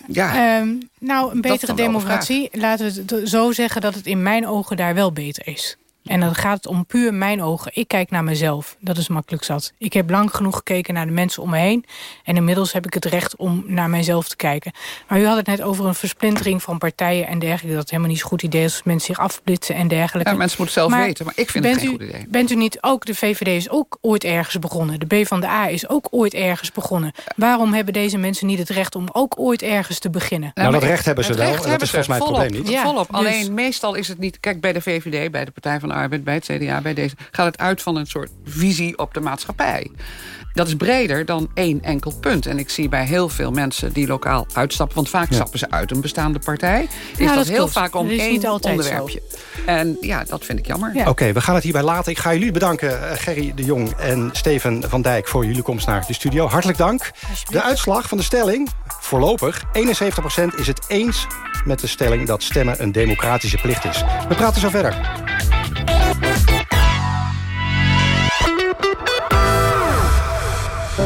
Ja. Ehm, nou, een betere democratie, laten we het zo zeggen... dat het in mijn ogen daar wel beter is. En dan gaat het om puur mijn ogen. Ik kijk naar mezelf. Dat is makkelijk zat. Ik heb lang genoeg gekeken naar de mensen om me heen. En inmiddels heb ik het recht om naar mijzelf te kijken. Maar u had het net over een versplintering van partijen en dergelijke. Dat het helemaal niet zo'n goed idee is als mensen zich afsplitsen en dergelijke. Ja, mensen moeten zelf Maar weten, maar ik vind het geen u- goed idee. Bent u niet ook, de VVD is ook ooit ergens begonnen. De B van de A is ook ooit ergens begonnen. Waarom hebben deze mensen niet het recht om ook ooit ergens te beginnen? Nou, dat recht hebben ze Het wel. recht Dat hebben is volgens mij het volop, probleem niet. Ja, volop. dus- Alleen meestal is het niet... Kijk, bij de VVD, bij de Partij van de Arbeid, bij het CDA, bij deze... gaat het uit van een soort visie op de maatschappij. Dat is breder dan één enkel punt. En ik zie bij heel veel mensen die lokaal uitstappen... want vaak stappen ze uit een bestaande partij... is Ja, dat, dat heel klopt. vaak om Dat één onderwerpje. En ja, dat vind ik jammer. Ja. Oké, we gaan het hierbij laten. Ik ga jullie bedanken, eh, Gerry de Jong en Steven van Dijk... voor jullie komst naar de studio. Hartelijk dank. De uitslag van de stelling, voorlopig, 71% is het eens met de stelling... dat stemmen een democratische plicht is. We praten zo verder. Thank you.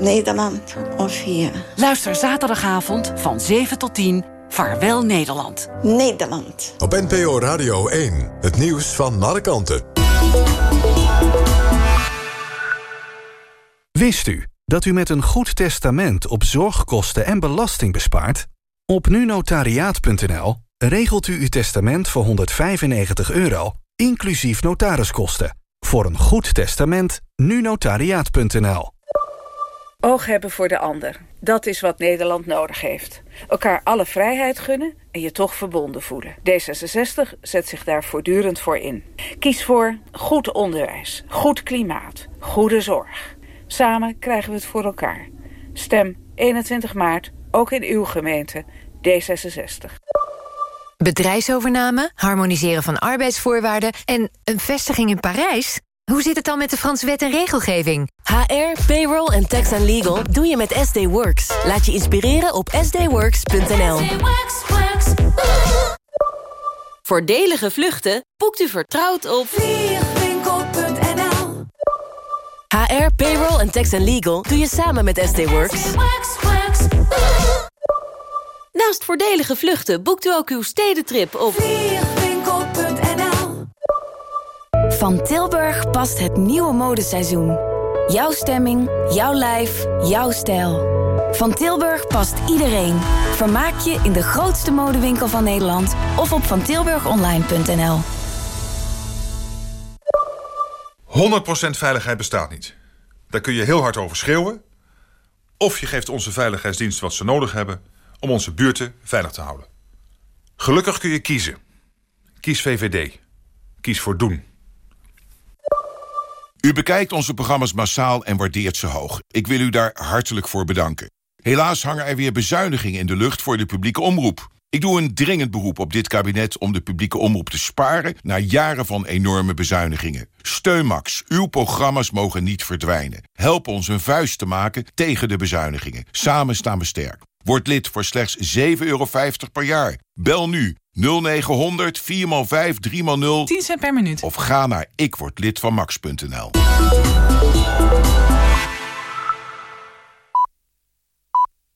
Nederland of hier? Luister zaterdagavond van 7 tot 10. Vaarwel Nederland. Nederland. Op NPO Radio 1. Het nieuws van alle kanten. Wist u dat u met een goed testament op zorgkosten en belasting bespaart? Op nunotariaat.nl regelt u uw testament voor 195 euro, inclusief notariskosten. Voor een goed testament, nunotariaat.nl. Oog hebben voor de ander. Dat is wat Nederland nodig heeft. Elkaar alle vrijheid gunnen en je toch verbonden voelen. D66 zet zich daar voortdurend voor in. Kies voor goed onderwijs, goed klimaat, goede zorg. Samen krijgen we het voor elkaar. Stem 21 maart, ook in uw gemeente, D66. Bedrijfsovername, harmoniseren van arbeidsvoorwaarden en een vestiging in Parijs? Hoe zit het dan met de Franse wet en regelgeving? HR, payroll en tax and legal doe je met SD Works. Laat je inspireren op sdworks.nl. Voordelige vluchten boekt u vertrouwd op vliegwinkel.nl. HR, payroll en tax and legal doe je samen met SD Works. Naast voordelige vluchten boekt u ook uw stedentrip op Van Tilburg past het nieuwe modeseizoen. Jouw stemming, jouw lijf, jouw stijl. Van Tilburg past iedereen. Vermaak je in de grootste modewinkel van Nederland of op Daar kun je heel hard over schreeuwen. Of je geeft onze veiligheidsdienst wat ze nodig hebben om onze buurten veilig te houden. Gelukkig kun je kiezen. Kies VVD. Kies voor doen. U bekijkt onze programma's massaal en waardeert ze hoog. Ik wil u daar hartelijk voor bedanken. Helaas hangen er weer bezuinigingen in de lucht voor de publieke omroep. Ik doe een dringend beroep op dit kabinet om de publieke omroep te sparen... na jaren van enorme bezuinigingen. Steun Max, uw programma's mogen niet verdwijnen. Help ons een vuist te maken tegen de bezuinigingen. Samen staan we sterk. Word lid voor slechts 7,50 euro per jaar. Bel nu 0900 4x5 3x0 10 cent per minuut. of ga naar ikwordlidvanmax.nl.